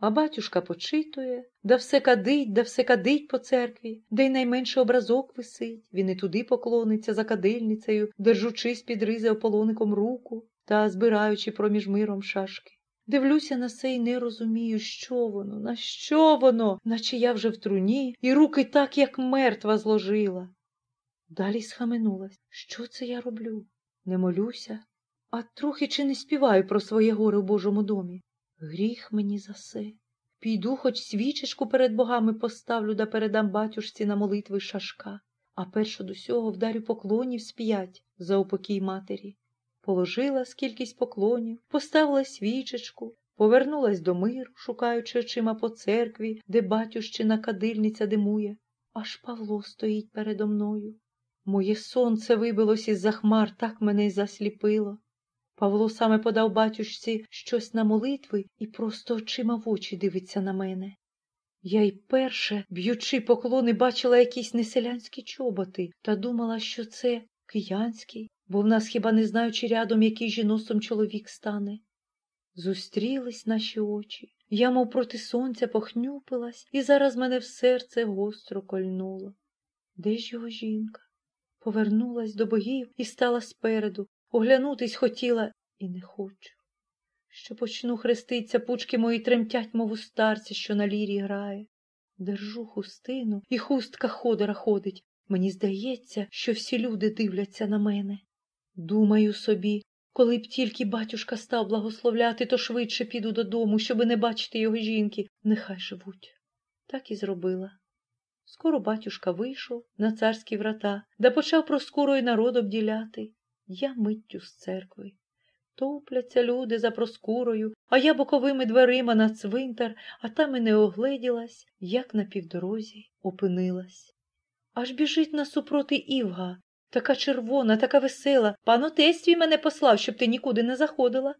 А батюшка почитує, да все кадить, да все кадить по церкві, де й найменший образок висить, він і туди поклониться за кадильницею, держучись під ризи ополоником руку та збираючи проміж миром шашки. Дивлюся на це й не розумію, що воно, на що воно, наче я вже в труні, і руки так, як мертва, зложила. Далі схаменулась. Що це я роблю? Не молюся, а трохи чи не співаю про своє горе у Божому домі. Гріх мені за се. Піду, хоч свічечку перед богами поставлю да передам батюшці на молитви шашка, а перше до сього вдарю поклонів з п'ять за упокій матері. Положила скількись поклонів, поставила свічечку, повернулась до миру, шукаючи очима по церкві, де батюшчина кадильниця димує. Аж Павло стоїть передо мною. Моє сонце вибилось із за хмар, так мене й засліпило. Павло саме подав батюшці щось на молитви і просто очима в очі дивиться на мене. Я й перше, б'ючи поклони, бачила якісь неселянські чоботи та думала, що це киянський, бо в нас хіба не знаючи рядом, який жіносом чоловік стане. Зустрілись наші очі. Я, мов проти сонця, похнюпилась, і зараз мене в серце гостро кольнуло. Де ж його жінка? Повернулась до богів і стала спереду. Оглянутись хотіла і не хочу. Що почну хреститься, пучки мої тремтять, мов у старці, що на лірі грає. Держу хустину, і хустка ходора ходить. Мені здається, що всі люди дивляться на мене. Думаю собі, коли б тільки батюшка став благословляти, то швидше піду додому, щоби не бачити його жінки. Нехай живуть. Так і зробила. Скоро батюшка вийшов на царські врата, да почав проскурою народ обділяти. Я миттю з церкви. Топляться люди за проскурою, а я боковими дверима на цвинтар, а там і не огледілась, як на півдорозі опинилась. Аж біжить насупроти Івга, така червона, така весела. Пан отець мене послав, щоб ти нікуди не заходила.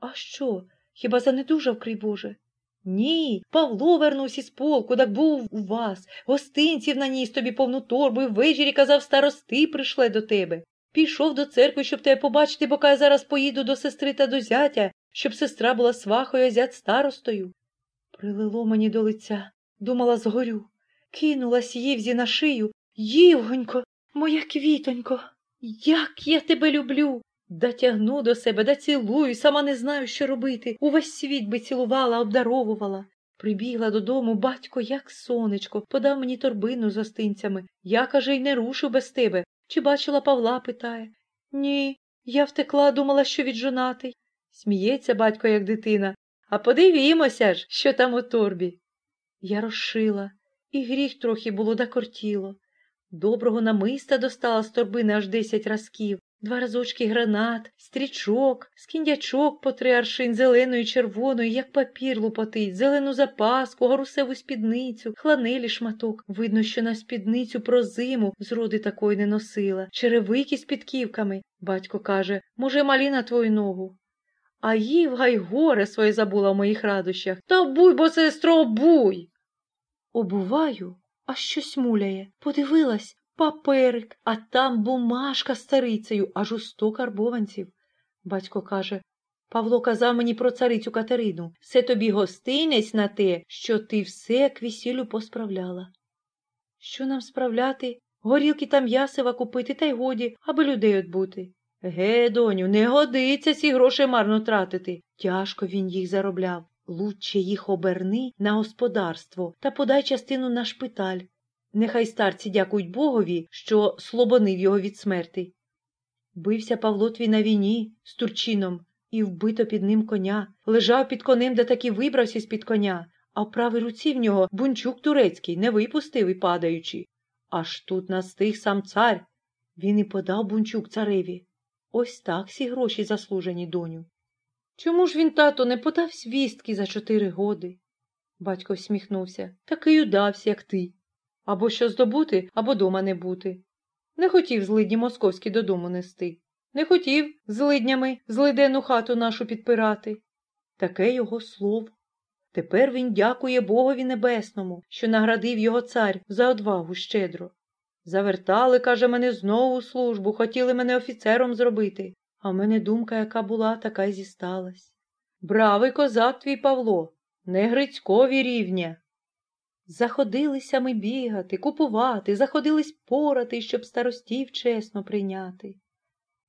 А що? Хіба занедужав, крий Боже? Ні, Павло вернувся із полку, так був у вас. Гостинців наніс тобі повну торбу і ввечері казав, старости прийшли до тебе. Пішов до церкви, щоб тебе побачити, поки я зараз поїду до сестри та до зятя, щоб сестра була свахою, а зять старостою. Прилило мені до лиця, думала, згорю. Кинулась Євзі на шию. Євгонько, моя квітонько, як я тебе люблю. Да тягну до себе, да цілую, сама не знаю, що робити. Увесь світ би цілувала, обдаровувала. Прибігла додому, батько, як сонечко, подав мені торбину з гостинцями. Я, каже, й не рушу без тебе. Чи бачила Павла? питає. Ні, я втекла, думала, що віджонатий. Сміється батько, як дитина. А подивімося ж, що там у торбі. Я розшила, і гріх трохи було докортіло. Доброго намиста достала з торбини аж десять разків, два разочки гранат, стрічок, скіндячок по три аршин зеленої, червоної, як папір лупотить, зелену запаску, горусеву спідницю, хланелі шматок. Видно, що на спідницю про зиму зроди такої не носила, черевики з підківками. Батько каже, може, малі на твою ногу. А Ївга й горе своє забула в моїх радощах. Та буй, бо, сестро, буй. Обуваю, а щось муляє. Подивилась паперик, а там бумажка з царицею, аж у сто карбованців. Батько каже Павло казав мені про царицю Катерину. Це тобі гостинець на те, що ти все к весіллю посправляла. Що нам справляти? Горілки та м'ясива купити, та й годі, аби людей отбути. Ге, доню, не годиться ці гроші марно тратити. Тяжко він їх заробляв. Лучше їх оберни на господарство та подай частину на шпиталь. Нехай старці дякують Богові, що слобонив його від смерти. Бився Павло твій на війні з Турчином, і вбито під ним коня, лежав під конем, де таки вибрався з під коня, а в правій руці в нього бунчук турецький не випустив і падаючи. Аж тут настиг сам цар. Він і подав бунчук цареві. Ось так всі гроші заслужені, доню. Чому ж він, тато, не подав свістки за чотири годи? Батько всміхнувся. Такий удався, як ти. Або що здобути, або дома не бути. Не хотів злидні московські додому нести. Не хотів злиднями злидену хату нашу підпирати. Таке його слово. Тепер він дякує Богові Небесному, що наградив його цар за одвагу щедро. Завертали, каже, мене знову службу, хотіли мене офіцером зробити, а в мене думка, яка була, така й зісталась. Бравий козак твій Павло, не Грицькові рівня. Заходилися ми бігати, купувати, заходились порати, щоб старостів чесно прийняти.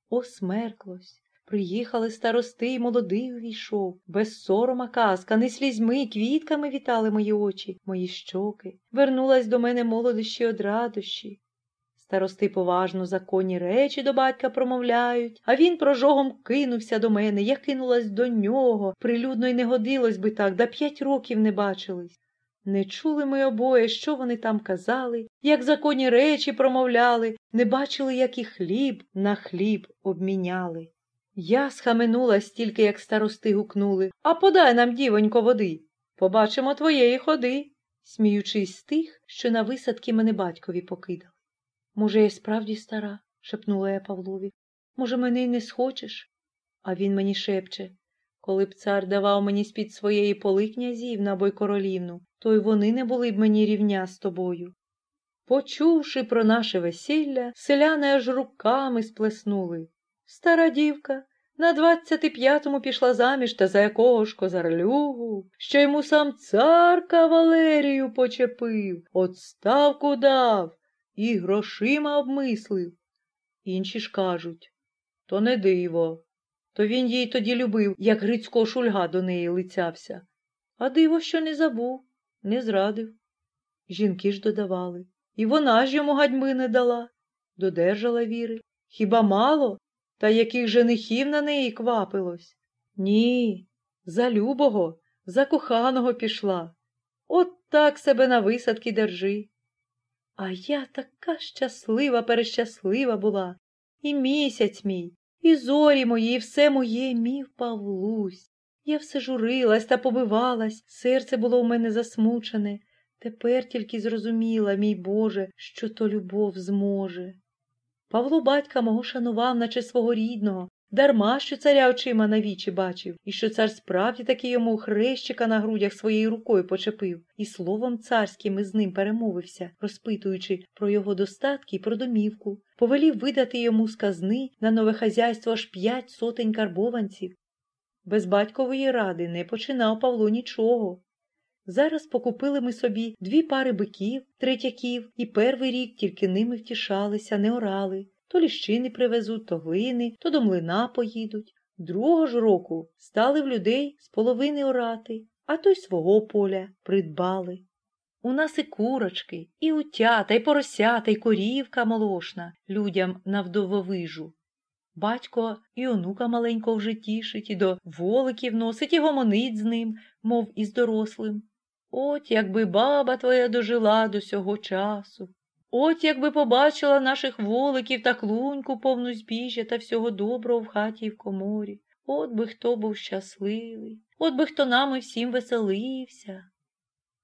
Осмерклось. Приїхали старости, й молодий увійшов, без сорома казка, не слізьми, квітками вітали мої очі, мої щоки. Вернулась до мене молодощі од радощі. Старости поважно законні речі до батька промовляють, а він прожогом кинувся до мене, я кинулась до нього. Прилюдно й не годилось би так, да п'ять років не бачились. Не чули ми обоє, що вони там казали, як законні речі промовляли, не бачили, як і хліб на хліб обміняли. Я схаменулась тільки, як старости гукнули А подай нам, дівонько, води. Побачимо твоєї ходи, сміючись з тих, що на висадки мене батькові покидали. Може, я справді стара, шепнула я Павлові. Може, мене й не схочеш? А він мені шепче коли б цар давав мені з-під своєї поли князівну або й королівну, то й вони не були б мені рівня з тобою. Почувши про наше весілля, селяни аж руками сплеснули. Стара дівка на двадцяти п'ятому пішла заміж та за якого ж козарлюгу, що йому сам цар кавалерію почепив, отставку дав і грошима обмислив. Інші ж кажуть то не диво. То він їй тоді любив, як Грицько шульга до неї лицявся. А диво, що не забув, не зрадив. Жінки ж додавали. І вона ж йому гадьми не дала, додержала віри. Хіба мало? Та яких женихів на неї квапилось? Ні, за любого, за коханого пішла. От так себе на висадки держи. А я така щаслива, перещаслива була, і місяць мій, і зорі мої, і все моє, мій Павлусь. Я все журилась та побивалась, серце було у мене засмучене. Тепер тільки зрозуміла, мій Боже, що то любов зможе. Павло батька мого шанував, наче свого рідного, дарма що царя очима на вічі бачив, і що цар справді таки йому хрещика на грудях своєю рукою почепив, і словом царським із ним перемовився, розпитуючи про його достатки і про домівку, повелів видати йому з казни на нове хазяйство аж п'ять сотень карбованців. Без батькової ради не починав Павло нічого. Зараз покупили ми собі дві пари биків, третяків, і перший рік тільки ними втішалися, не орали. То ліщини привезуть, то глини, то до млина поїдуть. Другого ж року стали в людей з половини орати, а то й свого поля придбали. У нас і курочки, і утята, і поросята, і корівка молошна людям на вдововижу. Батько і онука маленького вже тішить, і до воликів носить, і гомонить з ним, мов із дорослим. От якби баба твоя дожила до сього часу. От якби побачила наших воликів та клуньку повну збіжжя та всього доброго в хаті і в коморі. От би хто був щасливий, от би хто нами всім веселився.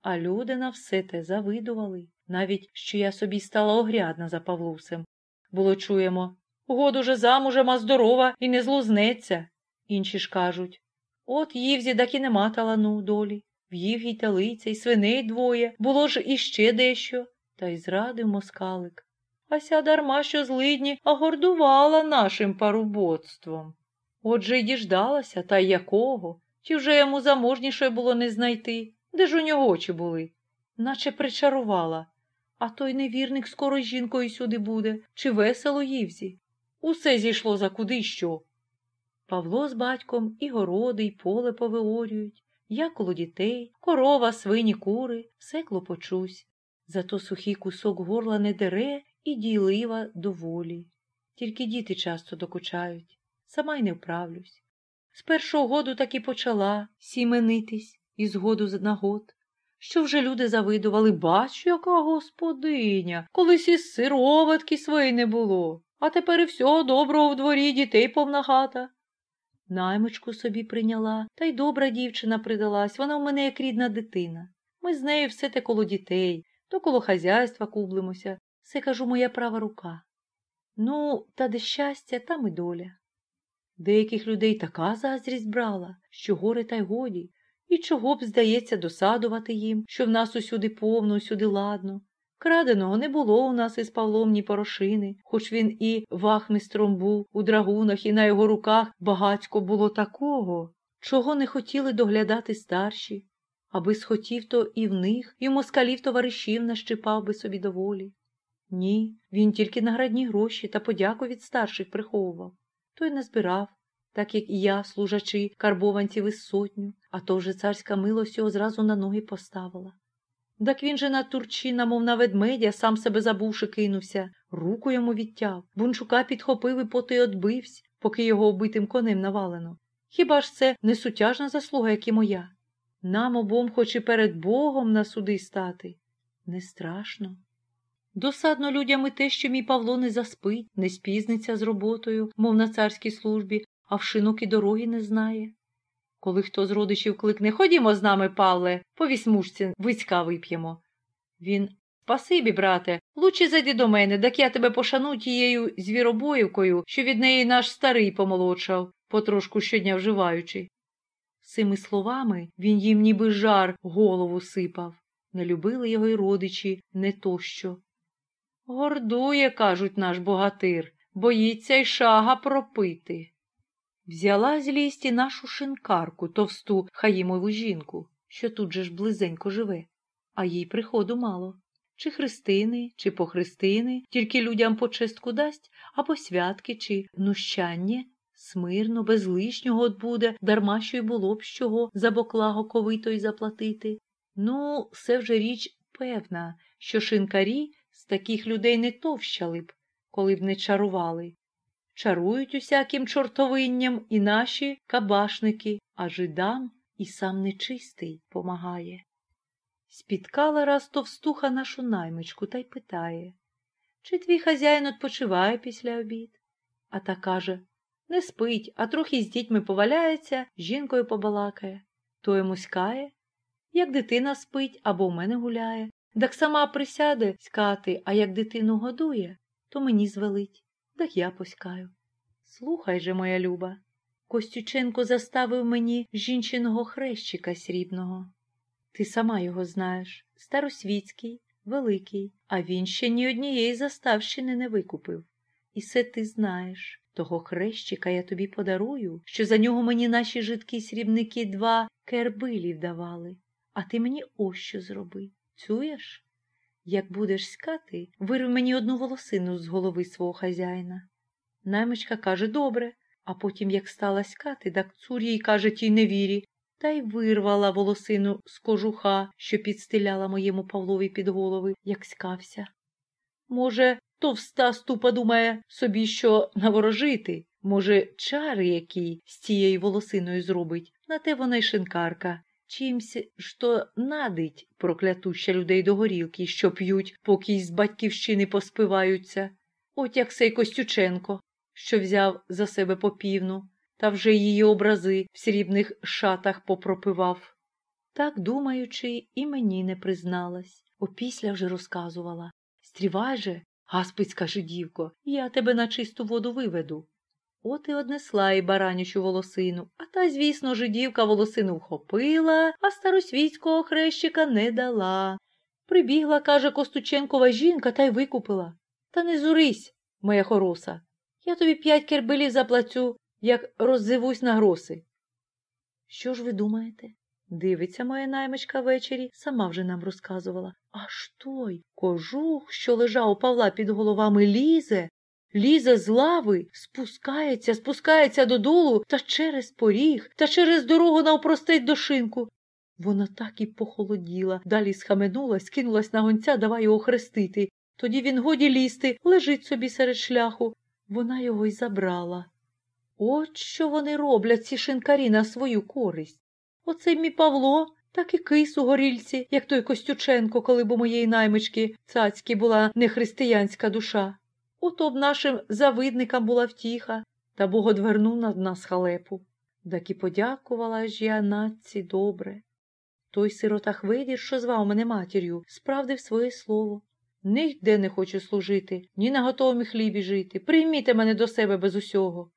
А люди на все те завидували, навіть що я собі стала огрядна за Павлусем. Було чуємо год уже замужем, а здорова і не злузнеться. Інші ж кажуть от ївзі, так і нема талану долі. В'їв їй телиця й свиней двоє, було ж іще дещо, та й зрадив москалик. Ася дарма що злидні, а гордувала нашим парубоцтвом. Отже й діждалася, та якого, чи вже йому заможнішої було не знайти, де ж у нього очі були, наче причарувала. А той невірник скоро жінкою сюди буде, чи весело ївзі. Усе зійшло за куди що. Павло з батьком і городи, і поле повиорюють. Я коло дітей, корова, свині, кури, все клопочусь. Зато сухий кусок горла не дере і дійлива доволі. Тільки діти часто докучають, сама й не вправлюсь. З першого году так і почала сіменитись із году на год. Що вже люди завидували, бач, яка господиня, колись і сироватки своєї не було, а тепер і всього доброго в дворі дітей повна хата. Наймичку собі прийняла, та й добра дівчина придалась, вона в мене як рідна дитина. Ми з нею все те коло дітей, то коло хазяйства кублимося. Все, кажу, моя права рука. Ну, та де щастя, там і доля. Деяких людей така заздрість брала, що горе та й годі, і чого б, здається, досадувати їм, що в нас усюди повно, усюди ладно. Краденого не було у нас із Павлом ні порошини, хоч він і вахмістром був у драгунах, і на його руках багацько було такого, чого не хотіли доглядати старші, аби схотів то і в них, і в москалів товаришів нащипав би собі доволі. Ні, він тільки наградні гроші та подяку від старших приховував. Той не збирав, так як і я, служачи, карбованців із сотню, а то вже царська милость його зразу на ноги поставила. Так він же на турчина, мов на ведмедя, сам себе забувши, кинувся, руку йому відтяв, бунчука підхопив і поти отбився, поки його оббитим конем навалено. Хіба ж це не сутяжна заслуга, як і моя? Нам обом хоч і перед Богом на суди стати. Не страшно. Досадно людям і те, що мій Павло не заспить, не спізниться з роботою, мов на царській службі, а в шинок і дороги не знає. Коли хто з родичів кликне Ходімо з нами, Павле, по вісмушці вицька вип'ємо. Він Спасибі, брате, лучше зайди до мене, так я тебе пошану тією звіробоївкою, що від неї наш старий помолодшав, потрошку щодня вживаючи. Цими словами він їм ніби жар голову сипав. Не любили його й родичі, не тощо. Гордує, кажуть, наш богатир, боїться й шага пропити. Взяла з лісті нашу шинкарку, товсту хаїмову жінку, що тут же ж близенько живе, а їй приходу мало. Чи хрестини, чи похрестини, тільки людям почестку дасть, або святки, чи нущання, смирно, без лишнього от буде, дарма що й було б з чого за боклаго ковито й заплатити. Ну, все вже річ певна, що шинкарі з таких людей не товщали б, коли б не чарували. Чарують усяким чортовинням і наші кабашники, а жидам і сам нечистий помагає. Спіткала раз товстуха нашу наймичку та й питає, чи твій хазяїн відпочиває після обід? А та каже не спить, а трохи з дітьми поваляється, жінкою побалакає. То йому скає, як дитина спить або в мене гуляє, так сама присяде скати, а як дитину годує, то мені звелить, так я поскаю. Слухай же, моя люба, Костюченко заставив мені жінчиного хрещика срібного. Ти сама його знаєш, старосвітський, великий, а він ще ні однієї заставщини не викупив. І все ти знаєш. Того хрещика я тобі подарую, що за нього мені наші жидкі срібники два кербилів давали. А ти мені ось що зроби. Цюєш? Як будеш скати, вирв мені одну волосину з голови свого хазяїна. Наймичка каже добре, а потім, як стала скати, так цур їй каже тій невірі, та й вирвала волосину з кожуха, що підстеляла моєму Павлові під голови, як скався. Може, товста ступа думає собі, що наворожити, може, чари які з цією волосиною зробить, на те вона й шинкарка. Чимсь що надить проклятуща людей до горілки, що п'ють, поки й з батьківщини поспиваються. От як сей Костюченко, що взяв за себе попівну, та вже її образи в срібних шатах попропивав. Так, думаючи, і мені не призналась, опісля вже розказувала. Стрівай же, гаспицька жидівко, я тебе на чисту воду виведу. От і однесла й баранючу волосину, а та, звісно, жидівка волосину вхопила, а старосвітського хрещика не дала. Прибігла, каже, Костученкова жінка та й викупила. Та не зурись, моя хороса. Я тобі п'ять кербилів заплацю, як роззивусь на гроси. Що ж ви думаєте? Дивиться моя наймичка ввечері, сама вже нам розказувала. Аж той кожух, що лежав у Павла під головами, лізе, лізе з лави, спускається, спускається додолу та через поріг, та через дорогу навпростить до шинку. Вона так і похолоділа, далі схаменулась, кинулась на гонця, давай його хрестити. Тоді він годі лізти, лежить собі серед шляху. Вона його й забрала. От що вони роблять, ці шинкарі, на свою користь. Оцей мій Павло так і кис у горільці, як той Костюченко, коли б у моєї наймички цацьки була нехристиянська душа. Ото б нашим завидникам була втіха, та Бог одвернув над нас халепу. Так і подякувала ж я надці добре. Той сирота Хведір, що звав мене матір'ю, справдив своє слово. Нігде не хочу служити, ні на готовому хлібі жити. Прийміте мене до себе без усього.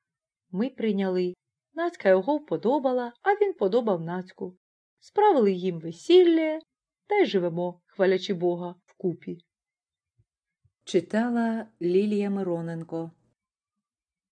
Ми прийняли. Нацька його вподобала, а він подобав нацьку. Справили їм весілля та й живемо, хвалячи Бога, вкупі. Читала Лілія Мироненко